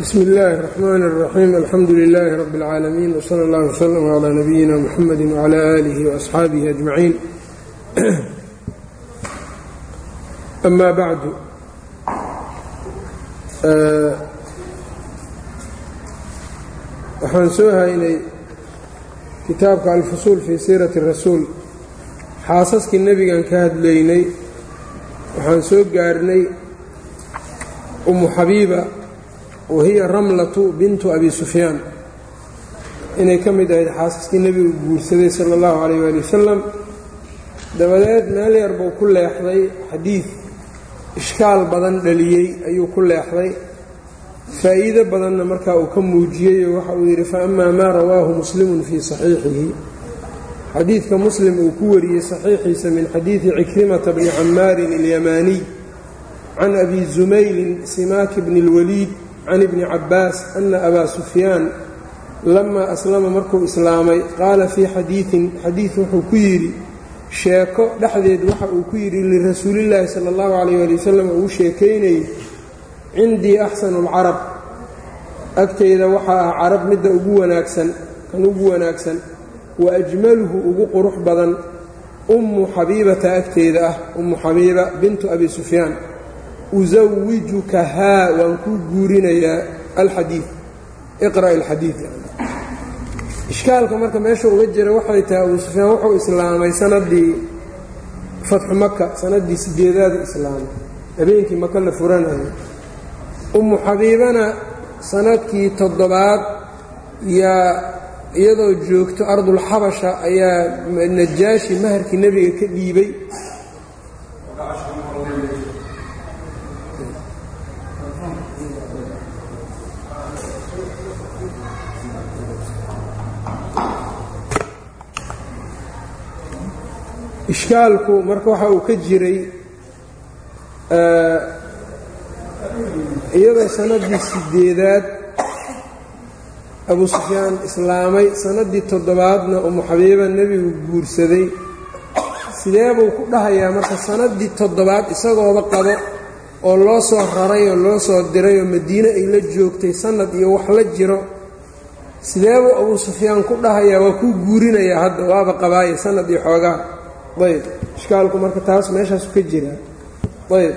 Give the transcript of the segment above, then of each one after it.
bsmi اllahi الرحmn الرaxيim alxamdu لilaahi rab اlcaalamiin wslى اllah wslm عlى nabiyina mxamedi wعlى alihi وaصxaabihi أجmaciin ama bacdu waxaan soo haynay kitaabka alfusuul fii siirati rasuul xaasaskii nebigan ka hadlaynay waxaan soo gaarnay umu xabiiba wahiya ramlatu bintu abi sufyaan. Inay ka mid ahayd xaasaskii nebigu guursaday sala allahu calayh waali wasalam dabadeed meel yar buu ku leexday xadiid ishkaal badan dhaliyey ayuu ku leexday. Faa'iido badanna markaa uu ka muujiyey waxa uu yidhi fa amaa maa rawaahu muslimun fii saxiixihi. Xadiidka muslim uu ku wariyey saxiixiisa min xadiidi cikrimata bni camaarin alyamaaniy can abi zumaylin simaaki bni اlwaliid can ibni cabbaas ana abaa sufyaan lamaa aslama markuu islaamay qaala fii xadiidin xadiid wuxuu ku yidhi sheeko dhexdeed waxa uu ku yidhi lirasuulillaahi sala allahu calayh ali wasalam uu sheekaynayey cindii axsanu alcarab agtayda waxaa ah carab midda ugu wanaagsan kan ugu wanaagsan wa ajmaluhu ugu qurux badan ummu xabiibata agteyda ah ummu xabiiba bintu abi sufyaan usawijukahaa waan kuu guurinayaa alxadiid iqra' alxadiid ishkaalka marka meesha uga jira waxay tahay abuu sufyaan wuxuu islaamay sanadii fatxu maka sanadii sideedaadu islaamay habeenkii maka la furanayo ummu xabiibana sannadkii toddobaad yaa iyadoo joogto ardulxabasha ayaa najaashi maharkii nebiga ka dhiibay ishkaalku marka waxa uu ka jiray iyadoo sanadii sideedaad abu sufyaan islaamay sanadii toddobaadna umu xabiiba nebigu guursaday sidee buu ku dhahayaa marka sanadii toddobaad isagooba qabo oo loo soo raray oo loo soo diray oo madiine ay la joogtay sanad iyo wax la jiro sidee buu abuu sufyaan ku dhahayaa waa kuu guurinayaa hadda waaba qabaaye sanad iyo xoogaa ayb ishkaalku marka taas meeshaasu ka jiraa ayb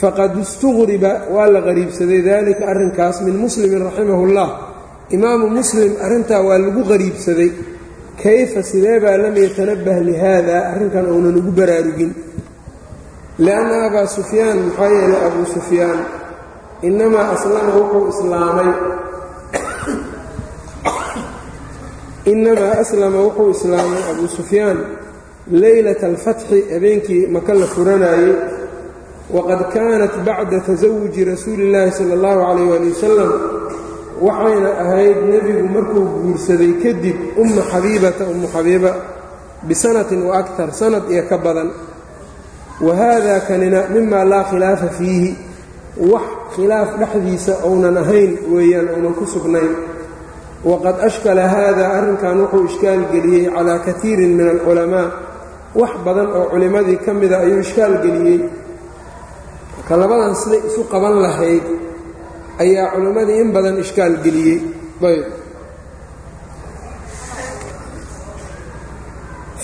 faqad istuqriba waa la qariibsaday dalika arrinkaas min muslimin raximahullah imaamu muslim arrintaa waa lagu qariibsaday. Kayfa sidee baa lam yatanabbah lihaada? Arrinkan uunan ugu baraarugin. Lianna abaa sufyaan maxaa yeelay abuu sufyaan innamaa aslama wuxuu islaamay. Innamaa aslama wuxuu islaamay abuu sufyaan leylata alfatxi habeenkii maka la furanayey waqad kaanat bacda tasawuji rasuuli illaahi sala allahu calayh waali wasalam waxayna ahayd nebigu markuu guursaday kadib umma xabiibata ummu xabiiba bisanatin wa aktar sanad iyo ka badan. Wa haada kanina mima laa khilaafa fiihi wax khilaaf dhexdiisa ounan ahayn weeyaan ounan ku sugnayn. Waqad ashkala haada arrinkan wuxuu ishkaal geliyey calaa katiirin min alculamaa wax badan oo culimmadii ka mida ayuu ishkaal geliyey. Marka labadan siday isu qaban lahayd ayaa culimmadii in badan ishkaal geliyey. Ayb.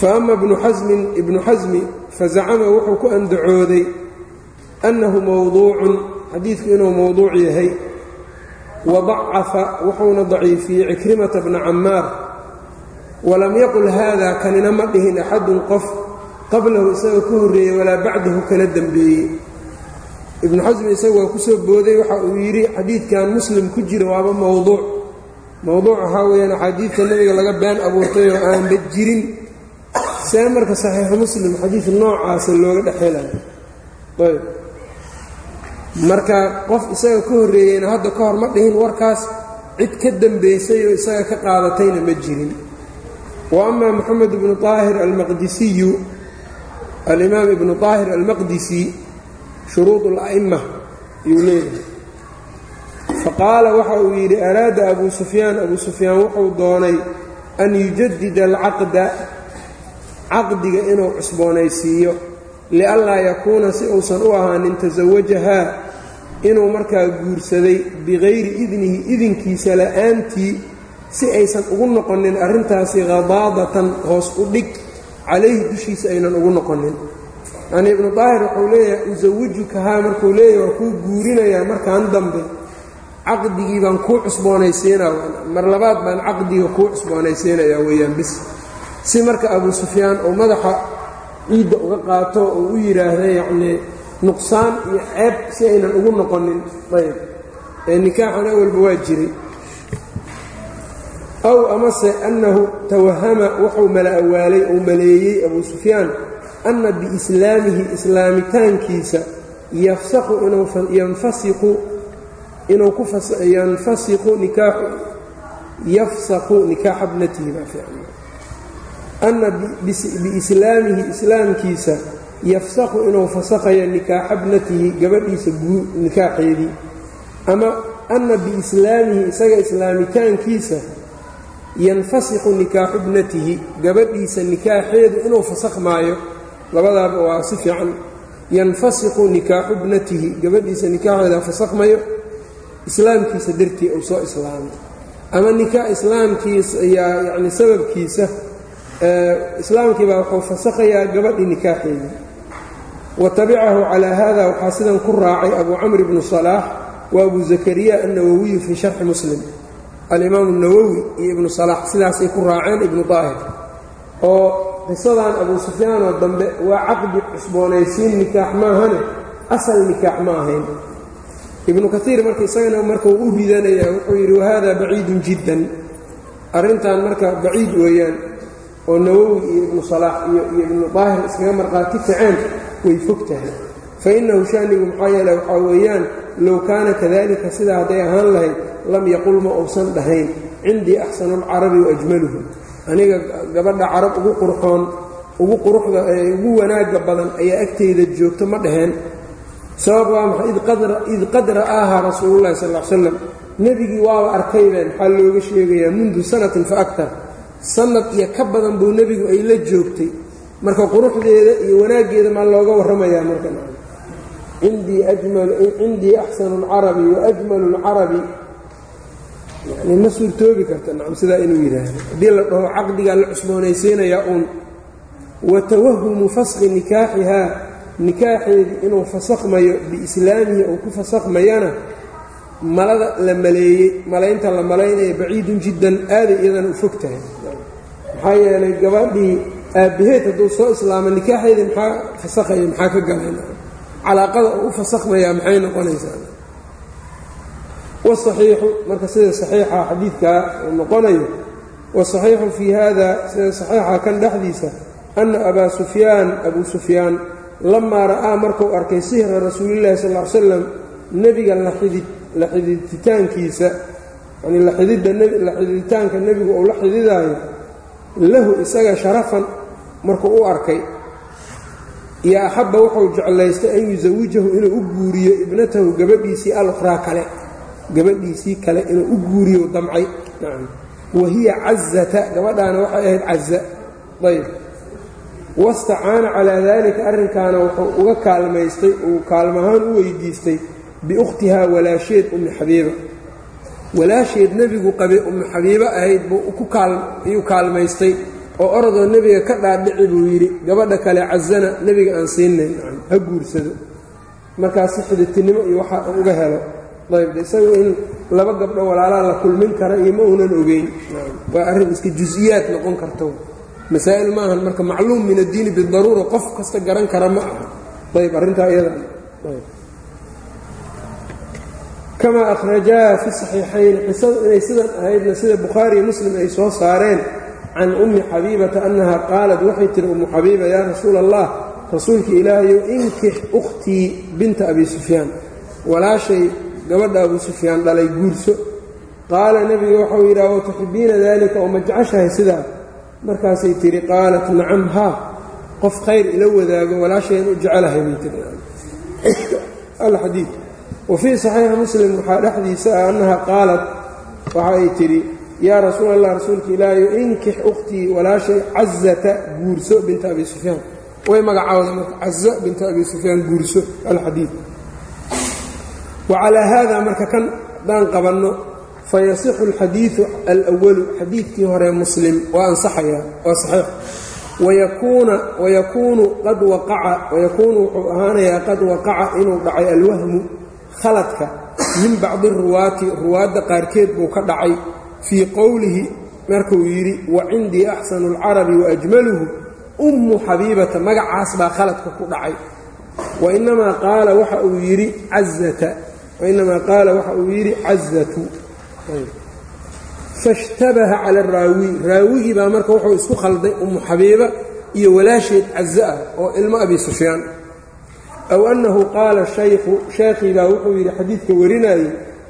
Fa ama ibnu xasmin ibnu xasmi fazacama wuxuu ku andacooday annahu mowduucun xadiidku inuu mowduuc yahay wadacafa wuxuuna daciifiyey cikrimata bna cammaar walam yaqul haada kanina ma dhihin axadun qof qablahu isagoo ka horreeyey walaa bacdahu kala dembeeyey ibnu xasmi isaga waa ku soo booday waxa uu yidhi xadiidkan muslim ku jira waaba mowduuc mowduuc waxaa weeyaan axaadiidka nebiga laga been abuurtay oo aanba jirin. See marka saxiixu muslim xadiid noocaasa looga dhexelayo ayb. Marka qof isaga ka horreeyeyna hadda ka hor ma dhihin warkaas cid ka dembaysay oo isaga ka qaadatayna ma jirin wa ama moxamed ibnu aahir almaqdisiyu alimaam ibnu aahir almaqdisi shuruud ala'ima ayuu leeyahay. Faqaala waxa uu yidhi araada abuu sufyaan? Abuu sufyaan wuxuu doonay an yujadida alcaqda caqdiga inuu cusboonaysiiyo lianlaa yakuuna si uusan u ahaanin tasawajahaa inuu markaa guursaday bikayri idnihi idinkiisa la'aantii si aysan ugu noqonin arrintaasi khadaadatan hoos u dhig calayhi dushiisa aynan ugu noqonin. Yani ibnu daahir wuxuu leeyahay usawijukahaa markuu leeyahay waa kuu guurinayaa markaan dambe. Caqdigii baan kuu cusboonaysiinaa mar labaad baan caqdiga kuu cusboonaysiinayaa weeyaan bis. Si marka abu sufyaan uu madaxa ciidda uga qaato oo u yidhaahda yacnii nuqsaan iyo ceeb si aynan ugu noqonin ayb. Ee nikaaxan awalba waa jiray aw amase annahu tawahama wuxuu mala awaalay ou maleeyey abu sufyaan anna biislaamihi islaamitaankiisa yafsaqu inuu yanfasiqu inuu ku yanfasiqu nikaaxu yafsaqu nikaaxa bnatihi baa fiican anna biislaamihi islaamkiisa yafsaqu inuu fasakhayo nikaaxa bnatihi gabadhiisa nikaaxeedii. Ama anna biislaamihi isaga islaamitaankiisa yanfasiqu nikaaxu bnatihi gabadhiisa nikaaxeedu inuu fasakhmaayo labadaaba waa si fiican. Yanfasiqu nikaaxu bnatihi gabadhiisa nikaaxeeda fasakhmayo islaamkiisa dartii uu soo islaamay ama nikaax islaamkiisa yaa yacni sababkiisa islaamkiibaa wuxuu fasakhayaa gabadhii nikaaxeedii wa tabicahu calaa hada waxaa sidan ku raacay abu camr bnu salaax wa abu zakariya annawowiyu fii sharxi muslim alimaamu nawowi iyo ibnu salaax sidaasay ku raaceen ibnu daahir oo qisadan abu sufyaanoo dambe waa caqdi cusboonaysiin nikaax maahane asal nikaax ma ahayn. Ibnu kaiir marka isagana marka uu u ridanaya wuxuu yidhi wahada baciidun jiddan. Arrintan marka baciid weeyaan oo nawowi iyo ibnu salaax iyo iyo ibnu daahir iskaga marqaati kaceen way fog tahay fa innahu shaanigu maxaa yeele waxaa weeyaan low kaana kadalika sidaa hadday ahaan lahayd lam yaqul ma uusan dhahayn cindii axsanu alcarabi waajmaluhu aniga gabadha carab ugu qurxoon ugu quruxda ugu wanaagga badan ayaa agteyda joogto ma dhaheen sabab waa maxay id qad ra'aahaa rasuululahi sal l slam nebigii waaba arkaybeen maxaa looga sheegayaa mundu sanatin fa aktar sanad iyo ka badan buu nebigu ay la joogtay marka quruxdeeda iyo wanaaggeeda maa looga warramayaa marka cindii axsanu alcarabi waajmalu alcarabi yani ma suurtoobi karta nacam sidaa inuu yidhaahdo haddii la dhaho caqdigaa la cusboonaysiinayaa uun wa tawahumu faskhi nikaaxihaa nikaaxeedii inuu fasakhmayo biislaamihi uu ku fasakhmayana malada la maleeyey malaynta la malaynaya baciidun jiddan aaday iyadana u fog tahay maxaa yeelay gabadhii aabbaheed hadduu soo islaamo nikaaxeedii maxaa fasakhaya maxaa ka galan calaaqada u fasakhmayaa maxay noqonaysaa? Wasaxiixu marka sida saxiixa xadiidkaa uu noqonayo wasaxiixu fii hada sida saxiixa kan dhexdiisa anna abaa sufyaan abuu sufyaan lamaa ra'aa markuu arkay sihra rasuulillahi sal ly slam nebiga la xididitaankiisa yani la xididitaanka nebigu uu la xididaayo lahu isaga sharafan markuu u arkay iyo axabba wuxuu jeclaystay an yusawijahu inuu u guuriyo ibnatahu gabadhiisii alukhraa kale gabadhiisii kale inuu u guuriyo damcay. Wa hiya cazata gabadhaana waxay ahayd caza ayb wastacaana calaa daalika arrinkaana wuxuu uga kaalmaystay uu kaalmahaan u weydiistay biukhtihaa walaasheed ummi xabiiba. Walaasheed nebigu qabay ummi xabiibo ahayd buu ayuu kaalmaystay oo orodoo nebiga ka dhaadhici buu yidhi gabadha kale cazana nebiga aan siinayn ha guursado. Markaasi xididtinimo iyo waxa uga helo. Ayb isagu in laba gabdho walaalaa la kulmin kara iyo ma uunan ogeyn. Waa arrin iska jusiyaad noqon karta masaa'il ma ahan marka macluum min addiini bidaruura qof kasta garan kara ma aha. Ayb arrintaa iyada. Kamaa akhrajaa fi saxiixayn qisadu inay sidan ahaydna sida bukhaariiyo muslim ay soo saareen can ummi xabiibata annaha qaalat waxay tihi ummu xabiiba yaa rasuula allah rasuulka ilaahayow inkix ukhtii binta abi sufyaan walaashay gabadha abu sufyaan dhalay guurso qaala nebiga waxau yidhi awa tuxibiina dalika oo ma jeceshahay sidaa markaasay tidhi qaalat nacam haa qof khayr ila wadaago walaashayn u jecelahay bay tii alxadiid wa fii saxiixi muslim waxaa dhexdiisa ah annaha qaalat waxa ay tidhi yaa rasuul allah rasuulka ilaahayo inkix ukhtii walaashay cazata guurso binta abi sufyaan. Way magacaawda marka caza binta abi sufyaan guurso alxadiid wacalaa haada marka kan haddaan qabanno fayasixu alxadiidu alwalu xadiidkii hore muslim waa ansaxayaa waa saxiix. Wayakuunu qad waqaca wayakuunu wuxuu ahaanayaa qad waqaca inuu dhacay alwahmu khaladka min bacdi ruwaati ruwaadda qaarkeed buu ka dhacay fii qowlihi markuu yidhi wa cindii axsanu alcarabi waajmaluhu ummu xabiibata magacaas baa khaladka ku dhacay. Wainamaa qaala waxa uu yidhi cazata wainamaa qaala waxa uu yidhi cazatu fashtabaha cala araawi raawigii baa marka wuxuu isku khalday ummu xabiiba iyo walaasheed caza ah oo ilmo abi sufyaan. Aw annahu qaala shaykhu sheekhii baa wuxuu yidhi xadiidka warinayay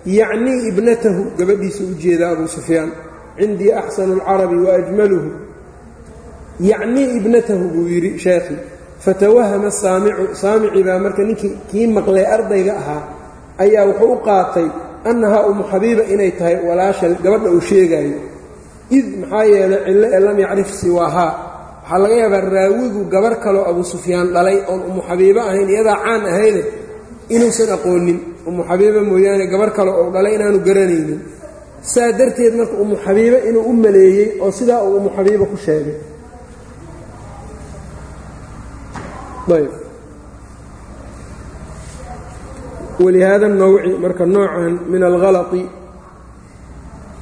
yacnii ibnatahu gabadhiisa u jeeda abu sufyaan cindii axsanu alcarabi waajmaluhu yacnii ibnatahu buu yidhi sheekhii fatawahama saamicu saamicii baa marka ninkii kii maqlay ardayga ahaa ayaa wuxuu u qaatay annahaa umu xabiiba inay tahay walaasha gabadha uu sheegaayo. Id maxaa yeelay cillo ee lam yacrif siwaahaa waxaa laga yaabaa raawigu gabar kaloo abu sufyaan dhalay oon umu xabiibo ahayn iyadaa caan ahayne inuusan aqoonin umu xabiiba mooyaane gabar kale oo dhalay inaanu garanaynin. Saa darteed marka umu xabiibo inuu u maleeyey oo sidaa uu umu xabiibo ku sheegay. Ayb. Walihaada nawci marka noocan min alhalai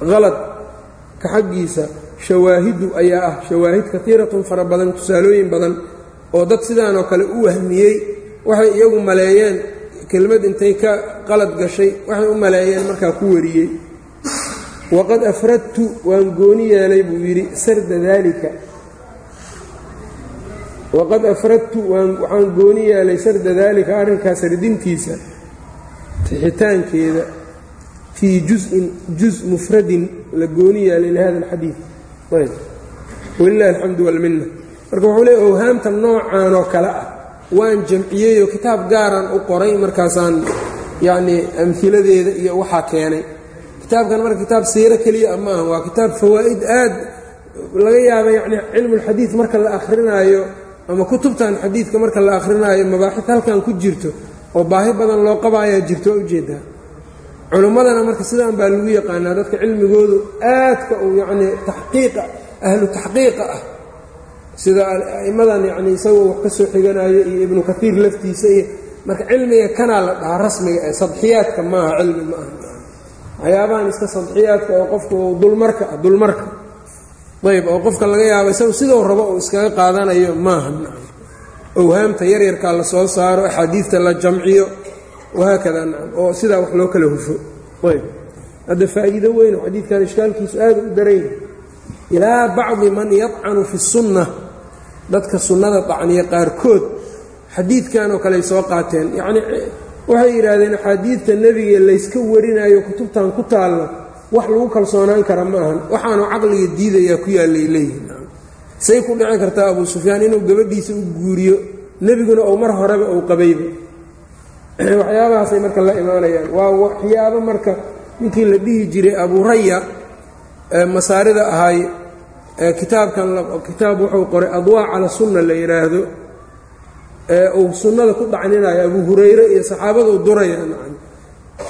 haladka xaggiisa shawaahidu ayaa ah. Shawaahid kaiiratun fara badan tusaalooyin badan oo dad sidaanoo kale u wahmiyey waxay iyagu maleeyeen kelmad intay ka qalad gashay waxay u maleeyeen markaa ku wariyey. Waqad afradtu waan gooni yeelay buu yidhi sarda daalika. Waqad afradtu waxaan gooni yeelay sarda daalika arrinkaas sardintiisa tixitaankeeda fii juزin juz mufradin la gooni yeelay lihada alxadiid walilahi alxamdu walminna marka wuxuu leey owhaamta noocan oo kale ah waan jamciyeyoo kitaab gaaraan u qoray markaasaan yacnii amhiladeeda iyo waxaa keenay. Kitaabkan marka kitaab siiro keliya ma aha waa kitaab fawaa'id aad laga yaaba yacni cilmulxadiid marka la akhrinaayo ama kutubtan xadiidka marka la akhrinaayo mabaaxid halkan ku jirto oo baahi badan loo qabaayaa jirto waa u jeedaa culimmadana marka sidaan baa lagu yaqaanaa dadka cilmigoodu aadka uu yacnii taxqiiqa ahlu taxqiiqa ah sida a'immadan yacnii isagoo wax ka soo xiganayo iyo ibnu kaiir laftiisa iyo marka cilmiga kanaa la dhahaa rasmiga ee sadxiyaadka maaha cilmi ma aha. Waxyaabahan iska sadxiyaadka oo qofka uu dulmarka ah dulmarka. Ayb oo qofka laga yaabo isagu sidou rabo uu iskaga qaadanayo maaha. Owhaamta yaryarkaa la soo saaro axaadiidta la jamciyo wahaakada nacam oo sidaa wax loo kala hufo. Ayb hadda faa'iido weyn xadiidkan ishkaalkiisu aada u daranya ilaa bacdi man yadcanu fi sunna dadka sunnada dacniya qaarkood xadiidkan oo kaley soo qaateen. Yacnii waxay yidhaahdeen axaadiidta nebiga layska warinayo kutubtan ku taalla wax lagu kalsoonaan kara ma ahan. Waxaanu caqliga diidayaa ku yaallay leeyihiin say ku dhici kartaa abuu sufyaan inuu gabadhiisa u guuriyo nebiguna ou mar horeba uu qabayba waxyaabahaasay marka la imaanayaan. Waa waxyaabo marka ninkii la dhihi jiray abuuraya masaarida ahay kitaabkan kitaab wuxuu qoray adwaa cala sunna la yidhaahdo uu sunnada ku dhacninayo abuu hurayre iyo saxaabaduu duraya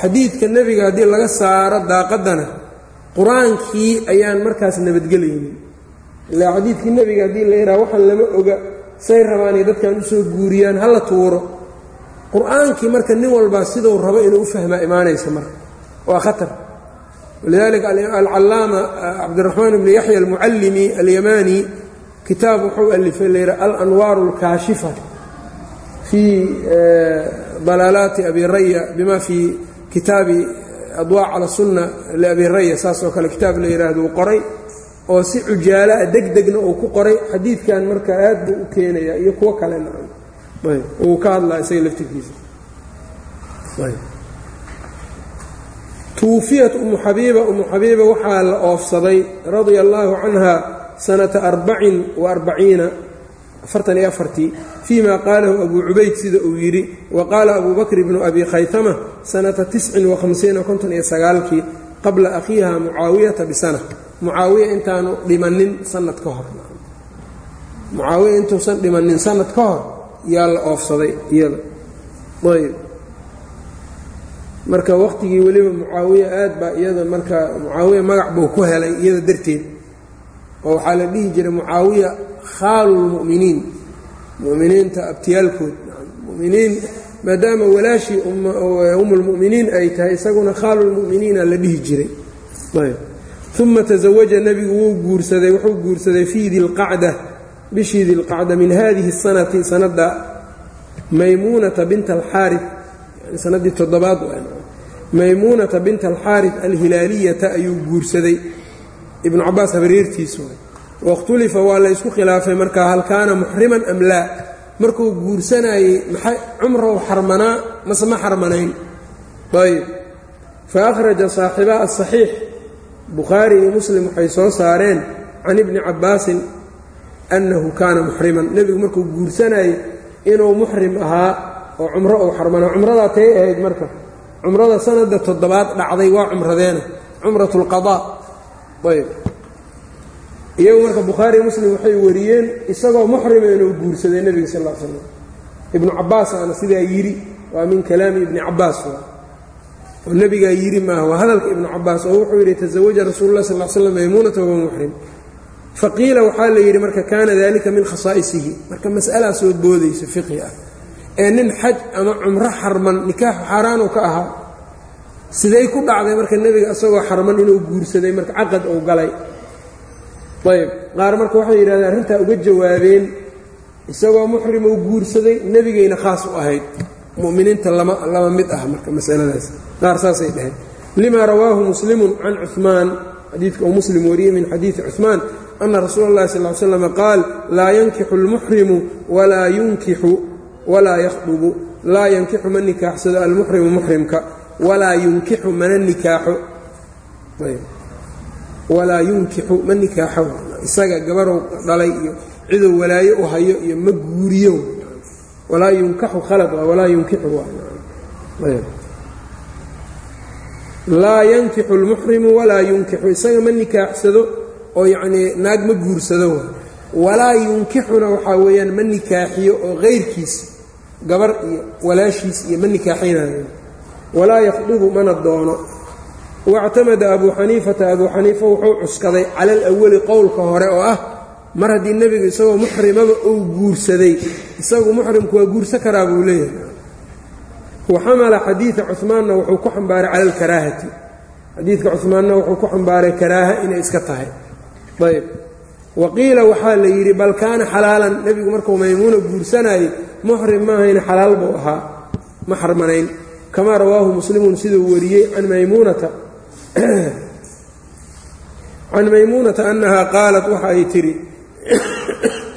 xadiidka nebiga haddii laga saaro daaqadana qur'aankii ayaan markaas nabadgelaynin ilaa xadiidkii nebiga haddii la yidhaha waxaan lama oga say rabaanay dadkan u soo guuriyaan hala tuuro. Qur'aankii marka nin walbaa siduu rabo inuu u fahmaa imaanaysa marka. Waa khatar walidalika alcallaama cabdiraxmaan ibni yaxya almucallimi alyamani kitaab wuxuu alifay la yidhaha alanwaaru alkaashifa fii dalaalaati abi raya bima fii kitaabi adwaa cala sunna liabi raya saas oo kale kitaab la yidhaahdo uu qoray oo si cujaalaah deg degna uu ku qoray xadiidkan marka aad buu u keenayaa iyo kuwo kale nacam ayb uu ka hadlaa isaga laftirkiisa tuufiyat umu xabiiba umu xabiiba waxaa la oofsaday radia allaahu canha sanata arbacin wa arbaciina afartan iyo afartii fii qaalahu abuu cubayd sida uu yidhi wa qaala abuu bakr bnu abi khaytama sanata tiscin wa hamsiina konton iyo sagaalkii qabla akhiiha mucaawiyata bisana mucaawiya intaanu dhimanin sanad ka hor mucaawiya intuusan dhimanin sanad ka hor yaa la oofsaday iyada ayb marka waqtigii weliba mucaawiya aad baa iyada marka mucaawiya magac buu ku helay iyada darteed. Oo waxaa la dhihi jiray mucaawiya khaalulmu'miniin mu'miniinta abtiyaalkood. Muminiin maadaama walaashii umulmu'miniin ay tahay isaguna khaalulmu'miniina la dhihi jiray. Uma tasawaja nebigu wuu guursaday wuxuu guursaday fii dilqacda bishii dilqacda min hadihi sanati sanadda maymuunata binta alxaari sanadii toddobaad maymuunata binta alxaari alhilaaliyata ayuu guursaday. Ibnu cabaas habareertiisu wakhtulifa waa la ysku khilaafay markaa hal kaana muxriman am laa? Markuu guursanayey maxay cumrow xarmanaa? Mase ma xarmanayn? Ayb fa akhraja saaxibaa asaxiix bukhaari iyo muslim waxay soo saareen can ibni cabbaasin annahu kaana muxriman nebigu markuu guursanayey inuu muxrim ahaa oo cumro uu xarmanaa cumradaa tay ahayd marka cumrada sanadda toddobaad dhacday waa cumradeena cumrat lqadaa ayb. Iyagu marka bukhaari muslim waxay wariyeen isagoo muxrima inuu guursaday nebiga sal l slam ibnu cabaas aana sidaa yidhi waa min kalaami ibni cabaas oo nebigaa yidhi maaha waa hadalka ibnu cabaas oo wuxuu yidhi tasawaja rasuulu lah sal slam maymuunata wahuwa muxrim faqiila waxaa la yidhi marka kaana dalika min khasaa'isihi. Marka mas'alaa soo boodaysa fiqhi ah ee nin xaj ama cumro xarman nikaaxu xaaraanu ka ahaa siday ku dhacday marka nebiga isagoo xarman inuu guursaday marka caqad uu galay. Ayb qaar marka waxay yidhahdeen arrintaa uga jawaabeen isagoo muxrim uu guursaday nebigayna khaas u ahayd. Muminiinta lama lama mid ah marka masaladaas. Qaar saasay dhaheen. Lima rawaahu muslimun can cumaan xadiidka uu muslim wariyey min xadiidi cumaan ana rasuula اllahi sal l slam qaal laa yankixu اlmuxrimu walaa yunkixu walaa yakhdubu laa yankixu ma nikaaxsado almuxrimu muxrimka walaa yunkixu mana nikaaxo. Walaa yunkixu ma nikaaxo. Isaga gabarow dhalay iyo ciduu walaayo u hayo iyo ma guuriyo. Walaa yunkaxu khalad walaa yunkixu laa yankixu lmuxrimu walaa yunkixu isaga ma nikaaxsado oo yacnii naag ma guursado walaa yunkixuna waxaa weeyaan ma nikaaxiyo oo kayrkiis gabar iyo walaashiis iyo ma nikaaxinayo walaa yaqdubu mana doono. Wاctamada abu xaniifata abuu xaniifa wuxuu cuskaday cala alawali qowlka hore oo ah mar haddii nebigu isagoo muxrimaba uu guursaday isagu muxrimku waa guursan karaa buu leeyahay. Wa xamala xadiida cumaanna wuxuu ku xambaaray cala alkaraahati. Xadiidka cumaanna wuxuu ku xambaaray karaaha inay iska tahay. Ayb wa qiila waxaa la yidhi bal kaana xalaalan. Nebigu markuu maymuuna guursanayay muxrim maahayna xalaal buu ahaa ma xarmanayn. Kamaa rawaahu muslimun siduu wariyey can maymuunata. Can maymuunata annahaa qaalat waxa ay tidhi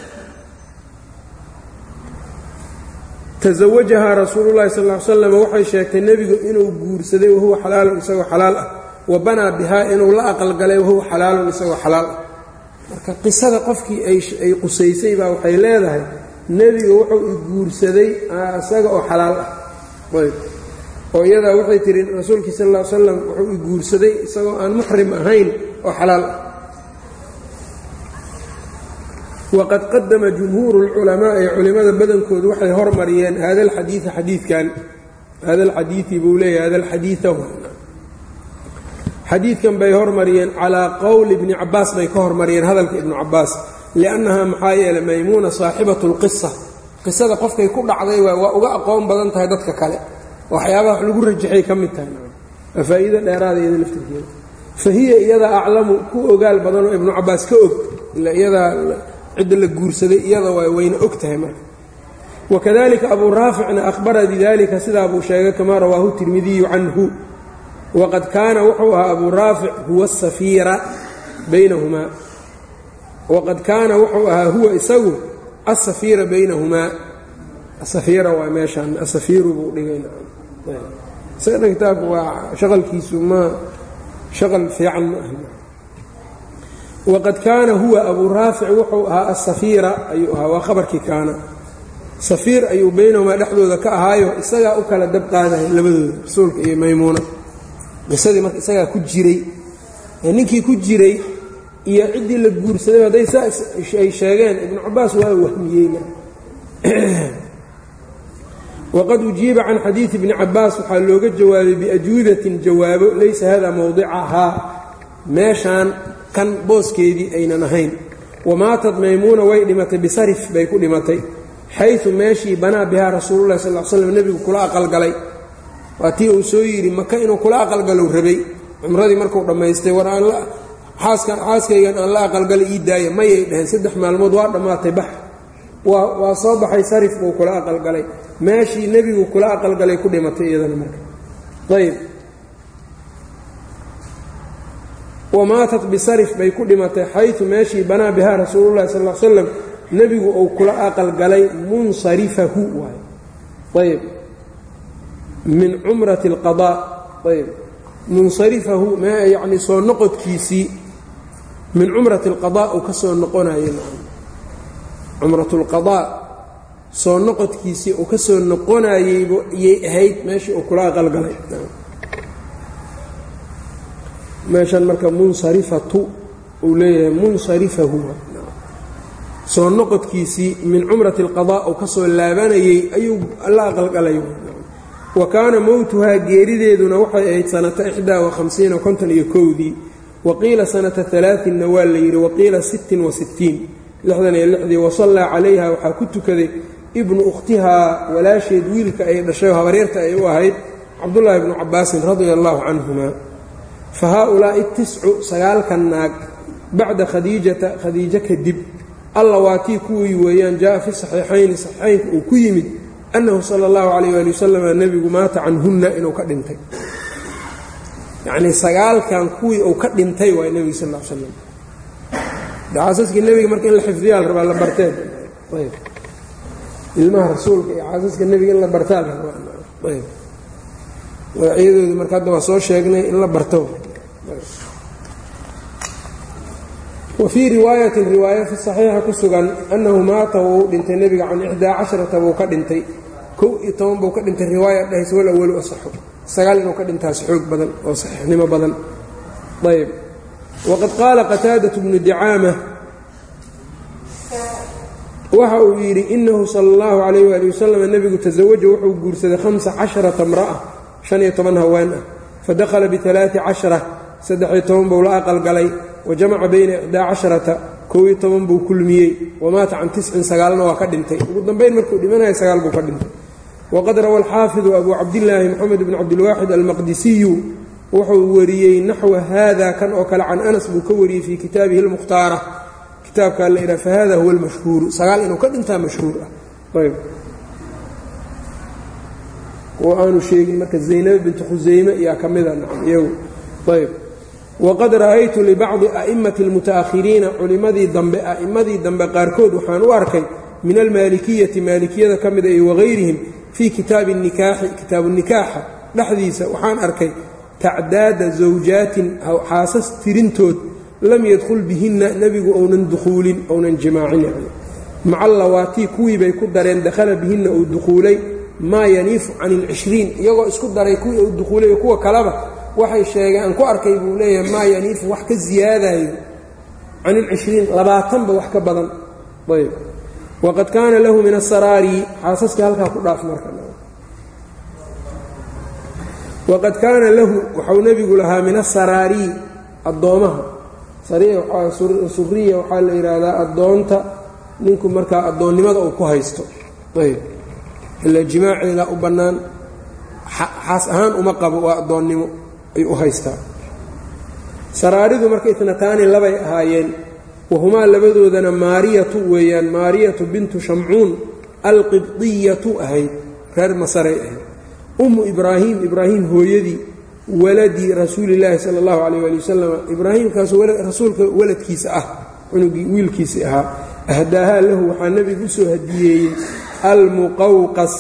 tasawajahaa rasuulu llahi sal l slam waxay sheegtay nebigu inuu guursaday wahuwa xalaalun isagoo xalaal ah wa banaa bihaa inuu la aqalgalay wahuwa xalaalun isagoo xalaal ah marka qisada qofkii ay qusaysay baa waxay leedahay nebigu wuxuu i guursaday isaga oo xalaal ah. Oo iyadaa waxay tihi rasuulkii sal ll slam wuxuu i guursaday isagoo aan muxrim ahayn oo xalaal ah. Waqad qadama jumhuuru اlculamaa'i culimmada badankoodu waxay hormariyeen hada alxadiia xadiidkan. Hada alxadiii buu leeyahy hada alxadiia xadiidkan bay hormariyeen calaa qowli ibni cabaas bay ka hormariyeen hadalka ibnu cabaas liannaha maxaa yeelay maymuuna saaxibatu اlqisa qisada qofkay ku dhacday waa uga aqoon badan tahay dadka kale. Waxyaabaha wax lagu rajaxay ka mid tahay. Waa faa'iido dheeraada iyada laftirkeeda. Fa hiya iyadaa aclamu ku ogaal badanoo ibnu cabaas ka og iyadaa cidda la guursaday iyada waa wayna og tahay marka. Wakadalika abuu raaficna ahbara bidalika sidaa buu sheegay kamaa rawaahu tirmidiyu canhu waqad kaana wuxuu ahaa abuu raafic huwa asafiira baynahumaa waqad kaana wuxuu ahaa huwa isagu asafiira baynahumaa asafiira waa meeshaan asafiiru buu dhigay isaga kitaabku waa shaqalkiisu ma shaqal fiican ma aha waqad kaana huwa abuu raafic wuxuu ahaa asafiira ayuu ahaa waa khabarkii kaana safiir ayuu baynahumaa dhexdooda ka ahaayo isagaa u kala dab qaadahay labadooda rasuulka iyo maymuuna qisadii marka isagaa ku jiray ninkii ku jiray iyo ciddii la guursaday hadday saa ay sheegeen ibnu cabaas waa wahmiyey waqad ujiiba can xadiidi bni cabaas waxaa looga jawaabay biajuudatin jawaabo laysa hada mowdicahaa meeshaan kan booskeedii aynan ahayn. Wamaatat maymuuna way dhimatay bisarif bay ku dhimatay xayu meeshii banaa bihaa rasuululahi sal l slam nebigu kula aqalgalay waa tii uu soo yidhi maka inuu kula aqalgalow rabay. Cumradii markuu dhammaystay war xaaskaygan aan la aqalgalay ii daaya. Mayay dhaheen saddex maalmood waa dhammaatay bax. Waa soo baxay sarif buu kula aqalgalay. Meeshii nebigu kula aqalgalay ku dhimatay iyadana marka. Ayb wamaatat bisarif bay ku dhimatay xayu meeshii banaa bihaa rasuululahi sal slam nebigu uu kula aqalgalay munsarifahu. Waay. Ayb min cumrati اlqadaa ayb munsarifahu yani soo noqodkiisii min cumrati اlqadaa uu ka soo noqonayo cumrat اlqadaa soo noqodkiisii uu ka soo noqonayeyba iyay ahayd meeshii uu kula aqalgalay meeshan marka munsarifatu uu leeyahay munsarifahu soo noqodkiisii min cumrati اlqadaa uu ka soo laabanayey ayuu la aqalgalay wa kaana mowtuhaa geerideeduna waxay ahayd sanata ixdaa wahamsiina konton iyo kowdii. Wa qiila sanata alaainna waa la yidhi waqiila sittin wa sittiin. Lixdan iyo lixdii wasallaa calayha waxaa ku tukaday ibnu ukhtihaa walaasheed wiilka ay dhashay habaryarta ay u ahayd cabdullaahi bnu cabaasin radia allaahu canhuma. Fa haaulaa'i tiscu sagaalkan naag bacda khadiijata khadiijo kadib alla waa tii kuwii weeyaan jaa fi saxiixayni saxiixaynka uu ku yimid annahu sala allahu calayh waali wasalam nebigu maata canhunna inuu ka dhintay yacnii sagaalkan kuwii uu ka dhintay waa nebiga sal l slam xaasaskii nebiga marka in la xifdiyaa la rabaa la barteen ayb ilmaha rasuulka iyo xaasaska nebiga in la bartaa la rabaa ayb magacyadooda marka hadda waa soo sheegnay in la barto wa fii riwaayatin riwaayo fi saxiixa ku sugan annahu maata wuu dhintay nebiga can ixdaa casharata buu ka dhintay kow iyo toban buu ka dhintay riwaaya dhahaysa wal asaxo sagaal inuu ka dhintaas xoog badan oo saxiixnimo badan. Ayb waqad qaala qataadatu bnu dicaama waxa uu yidhi inahu sala allahu calayh waali wasalam nebigu tasawaja wuxuu guursaday hamsa casharata mra'a shan iyo toban haween ah. Fadakhala bialaai cashara saddex-iyo toban buu la aqalgalay wa jamaca bayna ixdaa casharata kow iyo toban buu kulmiyey. Wamaata can tiscin sagaalna waa ka dhintay. Ugu dambayn markuu dhimanaya sagaal buu ka dhintay waqad rawa alxaafidu abu cabdillaahi moxamed bn cabdilwaaxid almaqdisiyu wuxuu wariyey naxwa haada kan oo kale can anas buu ka wariyey fii kitaabihi almukhtaara kitaabkaa la yidhaha fahada huwa almashhuuru sagaal inuu ka dhintaa mashhuur ah ayb kuwa aanu sheegin marka zaynab bintu khusayme iyaa ka mida nacam iyagu ayb waqad ra'aytu libacdi a'immati almuta'ahiriina culimmadii dambe a'immadii dambe qaarkood waxaan u arkay min almaalikiyati maalikiyada ka mida iyo wahayrihim fii kitaabi nikaaxi kitaabu nikaaxa dhexdiisa waxaan arkay tacdaada zawjaatin xaasas tirintood lam yadkhul bihinna nebigu ounan dukhuulin ounan jimaacin yani macallawaatii kuwii bay ku dareen dakhala bihinna uu dukhuulay maa yaniifu can ilcishriin iyagoo isku daray kuwii uu dukhuulay kuwa kaleba waxay sheegeen ku arkay buu leeyahay maa yaniifu wax ka siyaadayo can ilcishriin labaatanba wax ka badan. Ayb waqad kaana lahu min asaraari xaasaskii halkaa ku dhaaf marka waqad kaana lahu waxau nebigu lahaa min asaraari addoomaha suriya waxaa la yidhaahdaa addoonta ninku markaa addoonnimada uu ku haysto ayb ilaa jimaaceeda u bannaan xaas ahaan uma qabo waa addoonnimo ay u haystaa saraaridu marka itnataani labay ahaayeen wahumaa labadoodana maariyatu weeyaan maariyatu bintu shamcuun alqibdiyatu ahayd reer masaray ahayd. Ummu ibraahim ibraahim hooyadii waladii rasuulillaahi sala allahu calayh ali wasalam ibraahimkaas rasuulka waladkiisa ah cunugii wiilkiisii ahaa ahdaahaa lahu waxaa nebigu u soo hadiyeeyey almuqawqas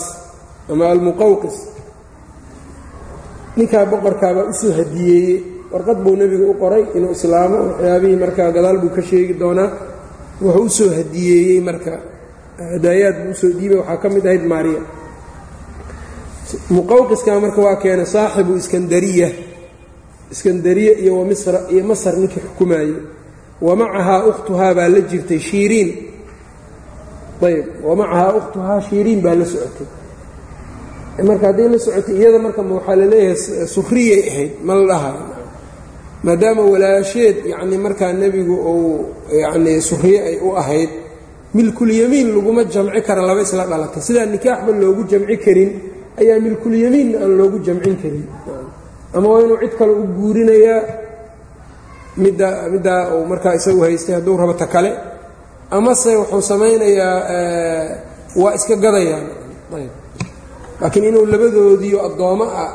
ama almuqawqis. Ninkaa boqorkaabaa u soo hadiyeeyey warqad buu nebigu u qoray inuu islaamo waxyaabihii markaa gadaal buu ka sheegi doonaa. Wuxuu u soo hadiyeeyey marka hadaayaad buu u soo dhiibay waxaa ka mid ahayd maariya. Muqawqiskaa marka waa keenay saaxibu iskandariya. Iskandariya iyo wamisra iyo masar ninkii xukumaayey. Wa macahaa ukhtuhaa baa la jirtay shiiriin. Ayb wa macahaa ukhtuhaa shiiriin baa la socotay. Marka hadday la socotay iyada marka waxaa la leeyahay sufriyay ahayd ma la dhahayo maadaama walaasheed yacni markaa nebigu uu yacni sufriye ay u ahayd milkulyamiin laguma jamci kara laba isla dhalatay sidaa nikaaxba loogu jamci karin ayaa milkulyamiinna aan loogu jamcin karin. Ama waa inuu cid kale u guurinayaa midda middaa uu markaa isagu haystay hadduu rabo ta kale amase wuxuu samaynayaa waa iska gadayaan. Laakiin inuu labadoodiio addoommo ah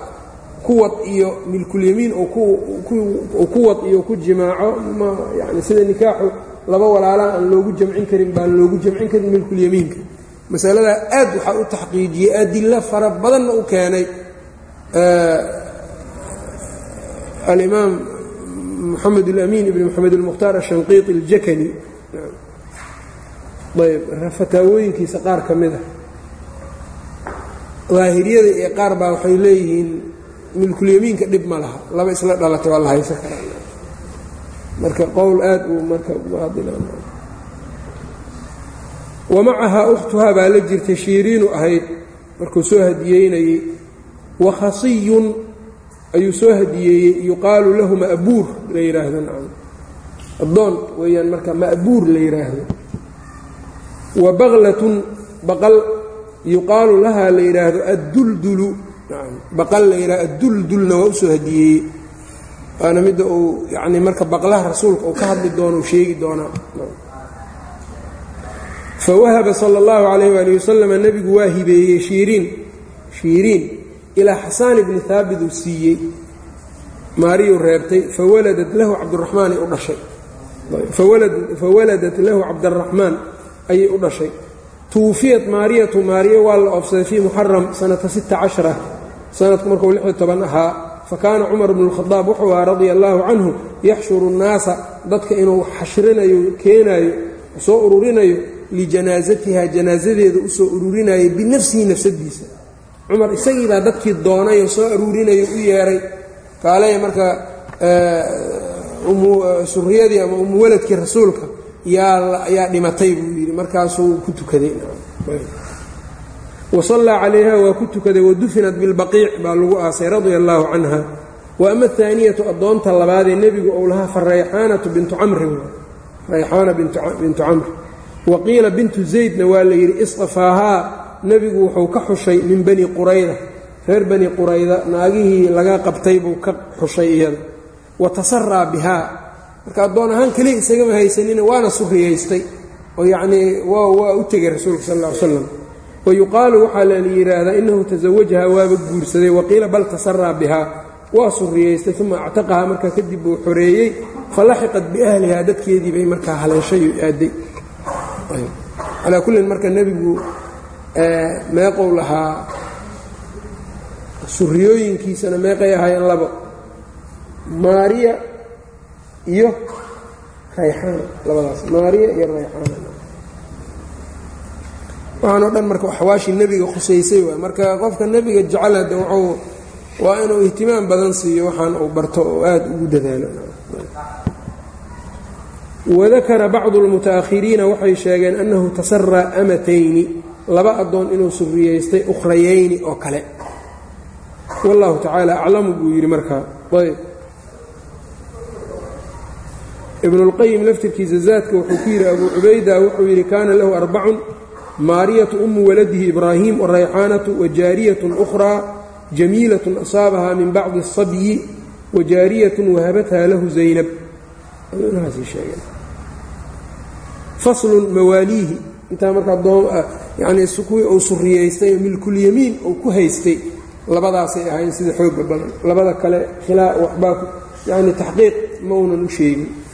kuwad iyo milkulyamiin uu kuwad iyo ku jimaaco ma yani sida nikaaxu laba walaalaa aan loogu jamcin karin baan loogu jamcin karin milkulyamiinka masaladaa aad waxaa u taxqiijiyey adilo fara badanna u keenay alimaam moxamed اlamiin ibn moxamed اlmukhtaar ashanqiiطi اljakani ayb fataawooyinkiisa qaar ka mid a daahiriyada iyo qaar baa waxay leeyihiin milkulyamiinka dhib ma laha. Laba isla dhalatay waa la haysan karaa marka qowl aad uu marka wamacahaa ukhtuhaa baa la jirtay shiiriinu ahayd. Markuu soo hadiyeynayey. Wakhasiyun ayuu soo hadiyeeyey. Yuqaalu lahu ma'buur la yidhaahdo nacam. Addoon weeyaan marka ma'buur la yidhaahdo wa baqlatun baqal. Yuqaalu lahaa la yidhaahdo adduldulu baqal la yidhahdo adduldulna waa u soo hadiyeeyey waana midda uu yacni marka baqlaha rasuulka uu ka hadli doono uu sheegi doonaa fawahaba sala allahu calayh waali wasalam nebigu waa hibeeyey shiiriin shiiriin ilaa xasaan ibni haabit uu siiyey. Maariyuu reebtay fawaladat lahu cabduraxmaanay u dhashay. Fawaladat lahu cabdaraxmaan ayay u dhashay. Tuufiyat maariyatu maariya waa la oofsaday fii muxaram sanata sita cashara sanadku markuu lix iyo toban ahaa fakaana cumar bnu lkhadaab wuxuu ahaa radia allaahu canhu yaxshuru nnaasa dadka inuu xashrinayo keenaayo soo ururinayo lijanaasatiha janaasadeeda u soo ururinayo binafsihi nafsadiisa. Cumar isagii baa dadkii doonayoo soo aruurinayo u yeeray. Kaaley marka suriyadii ama umuwaladkii rasuulka yaa dhimatay buu yidhi markaasuu ku tukaday wasallaa calayha waa ku tukaday wadufinat bilbaqiic baa lagu aasay radia allaahu canha. Wa ama ahaaniyatu addoonta labaadee nebigu ou lahaa fa rayxaanatu bintu camrin rayxaana bintu camr wa qiila bintu zaydna waa la yidhi istafaahaa nebigu wuxuu ka xushay min bani qurayda. Reer bani qurayda naagihii laga qabtay buu ka xushay iyada. Wa tasaraa bihaa marka addoon ahaan keliya isagama haysanina waana suriyaystay oo yacnii waa u tegay rasuulka sal alla ly slam wa yuqaalu waxaa la yidhaahdaa innahu tasawajahaa waaba guursaday waqiila bal tasaraa bihaa waa suriyaystay uma actaqahaa markaa kadib buu xoreeyey falaxiqat biahlihaa dadkeedii bay markaa haleeshay aaday calaa kullin marka nebigu meeqow lahaa suriyooyinkiisana meeqay ahaayeen labo maariya iyo rayxaana labadaas maariya iyo rayxaana waxaanoo dhan marka axwaashii nebiga khusaysay waay. Marka qofka nebiga jecel hadde wuxuu waa inuu ihtimaam badan siiyo waxaan uu barto oo aada ugu dadaalo. Wadakara bacdu اlmuta'ahiriina waxay sheegeen annahu tasaraa amatayni laba addoon inuu suriyaystay ukhrayayni oo kale. Wallahu tacaala aclamu buu yidhi markaa ayb ibnulqayim laftirkiisa zaadka wuxuu ku yidhi abuu cubayda wuxuu yidhi kaana lahu arbacun maariyatu umu waladihi ibraahim warayxaanatu wajaariyatun ukhraa jamiilatun asaabahaa min bacdi asabyi wajaariyatun wahabathaa lahu zaynab. Faslun mawaaliihi intaa markaayani ah, kuwii uu suriyaystay oo milkulyamiin uu ku haystay labadaasay ahayn sida xoog babalan labada kale khilaa waxbaa yani taxqiiq maunan u sheegin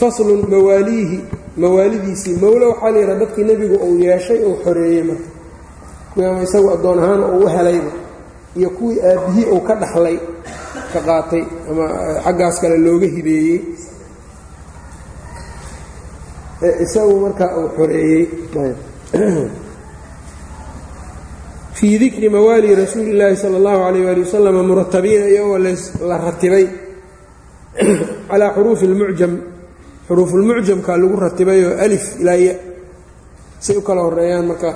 faslun mawaaliihi mawaalidiisii mawle waxaa la yidhaha dadkii nebigu uu yeeshay uu xoreeyey marka. Kuwii ama isagu addoon ahaan uu u helayba iyo kuwii aabbihii uu ka dhaxlay ka qaatay ama xaggaas kale looga hibeeyey. Isagu markaa uu xoreeyey fii dikri mawaali rasuuli illaahi sala allahu calayh waali wasalam muratabiina iyagoo la ratibay calaa xuruufi lmucjam xuruufulmucjamka lagu ratibayoo alif ilaa ya say u kala horeeyaan marka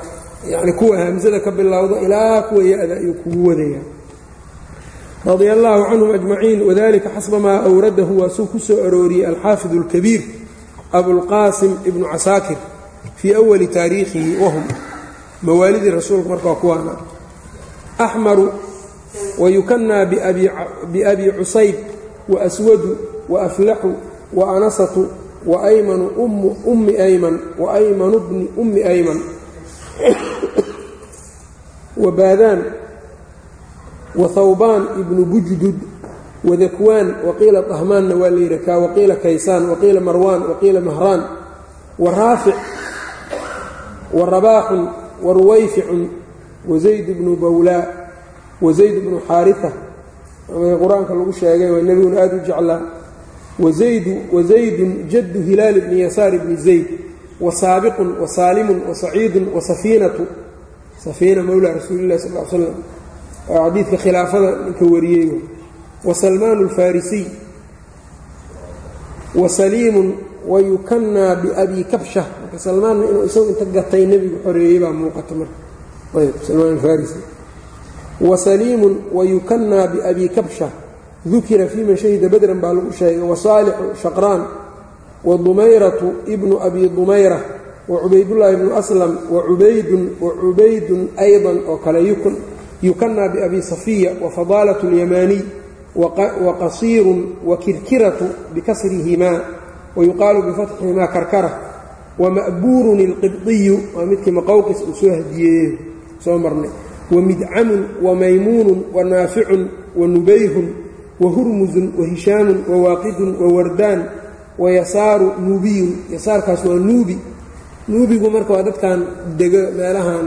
yani kuwa hamsada ka bilowda ilaa kuwa ya-da ayuu kugu wadaya radia allaahu canhum ajmaciin wadalika xasba maa awradahu waa suu ku soo arooriyey alxaafid اlkabiir abulqaasim ibnu casaakir fii awali taariikhihi wahum mawaalidii rasuulka markaa kuwaana. Axmaru wayukanaa biabi cusayb waaswadu waaflaxu waanasatu waaymanu ummi ayman waaymanu bni ummi ayman. Wabaadaan wahawbaan ibnu bujdud wadakwaan waqiila طahmaanna waa la yidhakaa waqiila kaysaan waqiila marwaan waqiila mahraan waraafic warabaaxun waruwayficun wazayd bnu bawlaa wazayd bnu xaariثa qur'aanka lagu sheegay waa nebiguna aad u jeclaa wazaydun jaddu hilaal bni yasaar bni zayd wasaabiqun wasaalimun wasaciidun wasafiinatu safiina mowla rasuuli lah sal slam oo xadiidka khilaafada ninka wariyey. Wasalmaan اlfarisiy wasaliimun wayukanaa biabi kabsha. Marka salmaanna inuu isagu inta gatay nebigu xoreeyey baa muuqata marka. Ayb salmaan alfarisi wasaliimun wayukanaa biabi kabsha dukira fii man shahida badran baa lagu sheegay wasaalixu shaqraan wadumayratu ibnu abi dumayra wacubaydullaahi bnu aslam wacubaydun wacubaydun aydan oo kale yukanaa biabi safiya wafadaalat اlyamaaniy waqasiirun wakirkiratu bikasrihimaa wayuqaalu bifatxihimaa karkara wama'buurun ilqibdiyu waa midkii maqowqis uu soo hadiyeeyo soo marnay wamidcamun wamaymuunun wanaaficun wanubayhun wahurmusun wahishaamun wawaaqidun wawardaan wayasaaru nuubiyun. Yasaarkaas waa nuubi. Nuubigu marka waa dadkan dego meelahan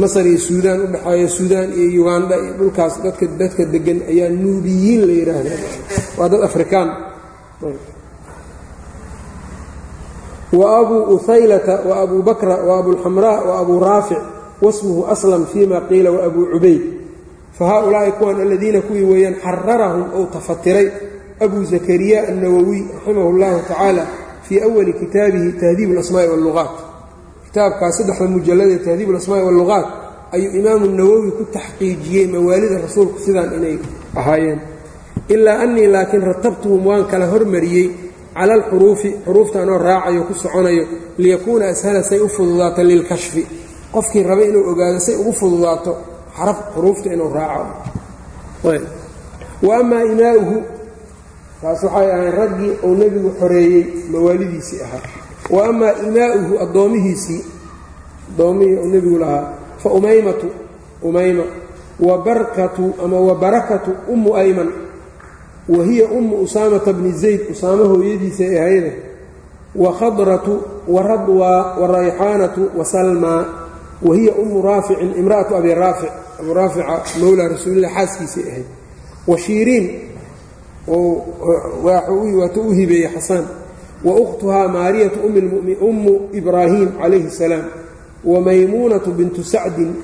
masar iyo suudaan u dhexeeya suudaan iyo yuganda iyo dhulkaas dadka dadka degan ayaa nuubiyiin la yidhaahdaa waa dad afrikaan. Wa abuu uhaylata wa abuu bakra wa abulxamraa wa abuu raafic wasmuhu aslam fiima qiila wa abuu cubayd fa haaulaa'i kuwan aladiina kuwii weeyaan xararahum ou tafatiray abuu zakariya annawowiy raximahu اllahu tacaala fii awali kitaabihi tahdiib اlasmaa'i wاlluqaat kitaabkaas saddexda mujalladee tahdiib alasmaa'i wاlluqaat ayuu imaamu nawowi ku taxqiijiyey mawaalida rasuulku sidaan inay ahaayeen ilaa annii laakiin ratabtuhum waan kala hormariyey cala alxuruufi xuruufta anoo raacayo ku soconayo liyakuuna ashala say u fududaato lilkashfi qofkii raba inuu ogaado say ugu fududaato xaraf xuruufta inuu raaco. Wa amaa imaa'uhu taas waxay ahayn raggii uu nebigu xoreeyey mawaalidiisii ahaa. Wa amaa imaa'uhu addoomihiisii addoommihii uu nebigu lahaa. Fa umaymatu umayma. Wa barkatu ama wa barakatu ummu ayman. Wa hiya ummu usaamata bni zayd usaamo hooyadiisay ahayde. Wa khadratu wa radwa wa rayxaanatu wa salmaa wa hiya ummu raaficin imra'atu abi raafic abu raafica mowlaa rasuulilah xaaskiisay ahayd wa shiiriin waatu u hibeeyey xasaan wa ukhtuhaa maariyatu ummu ibraahim calayhi الsalaam wa maymuunatu bintu sacdin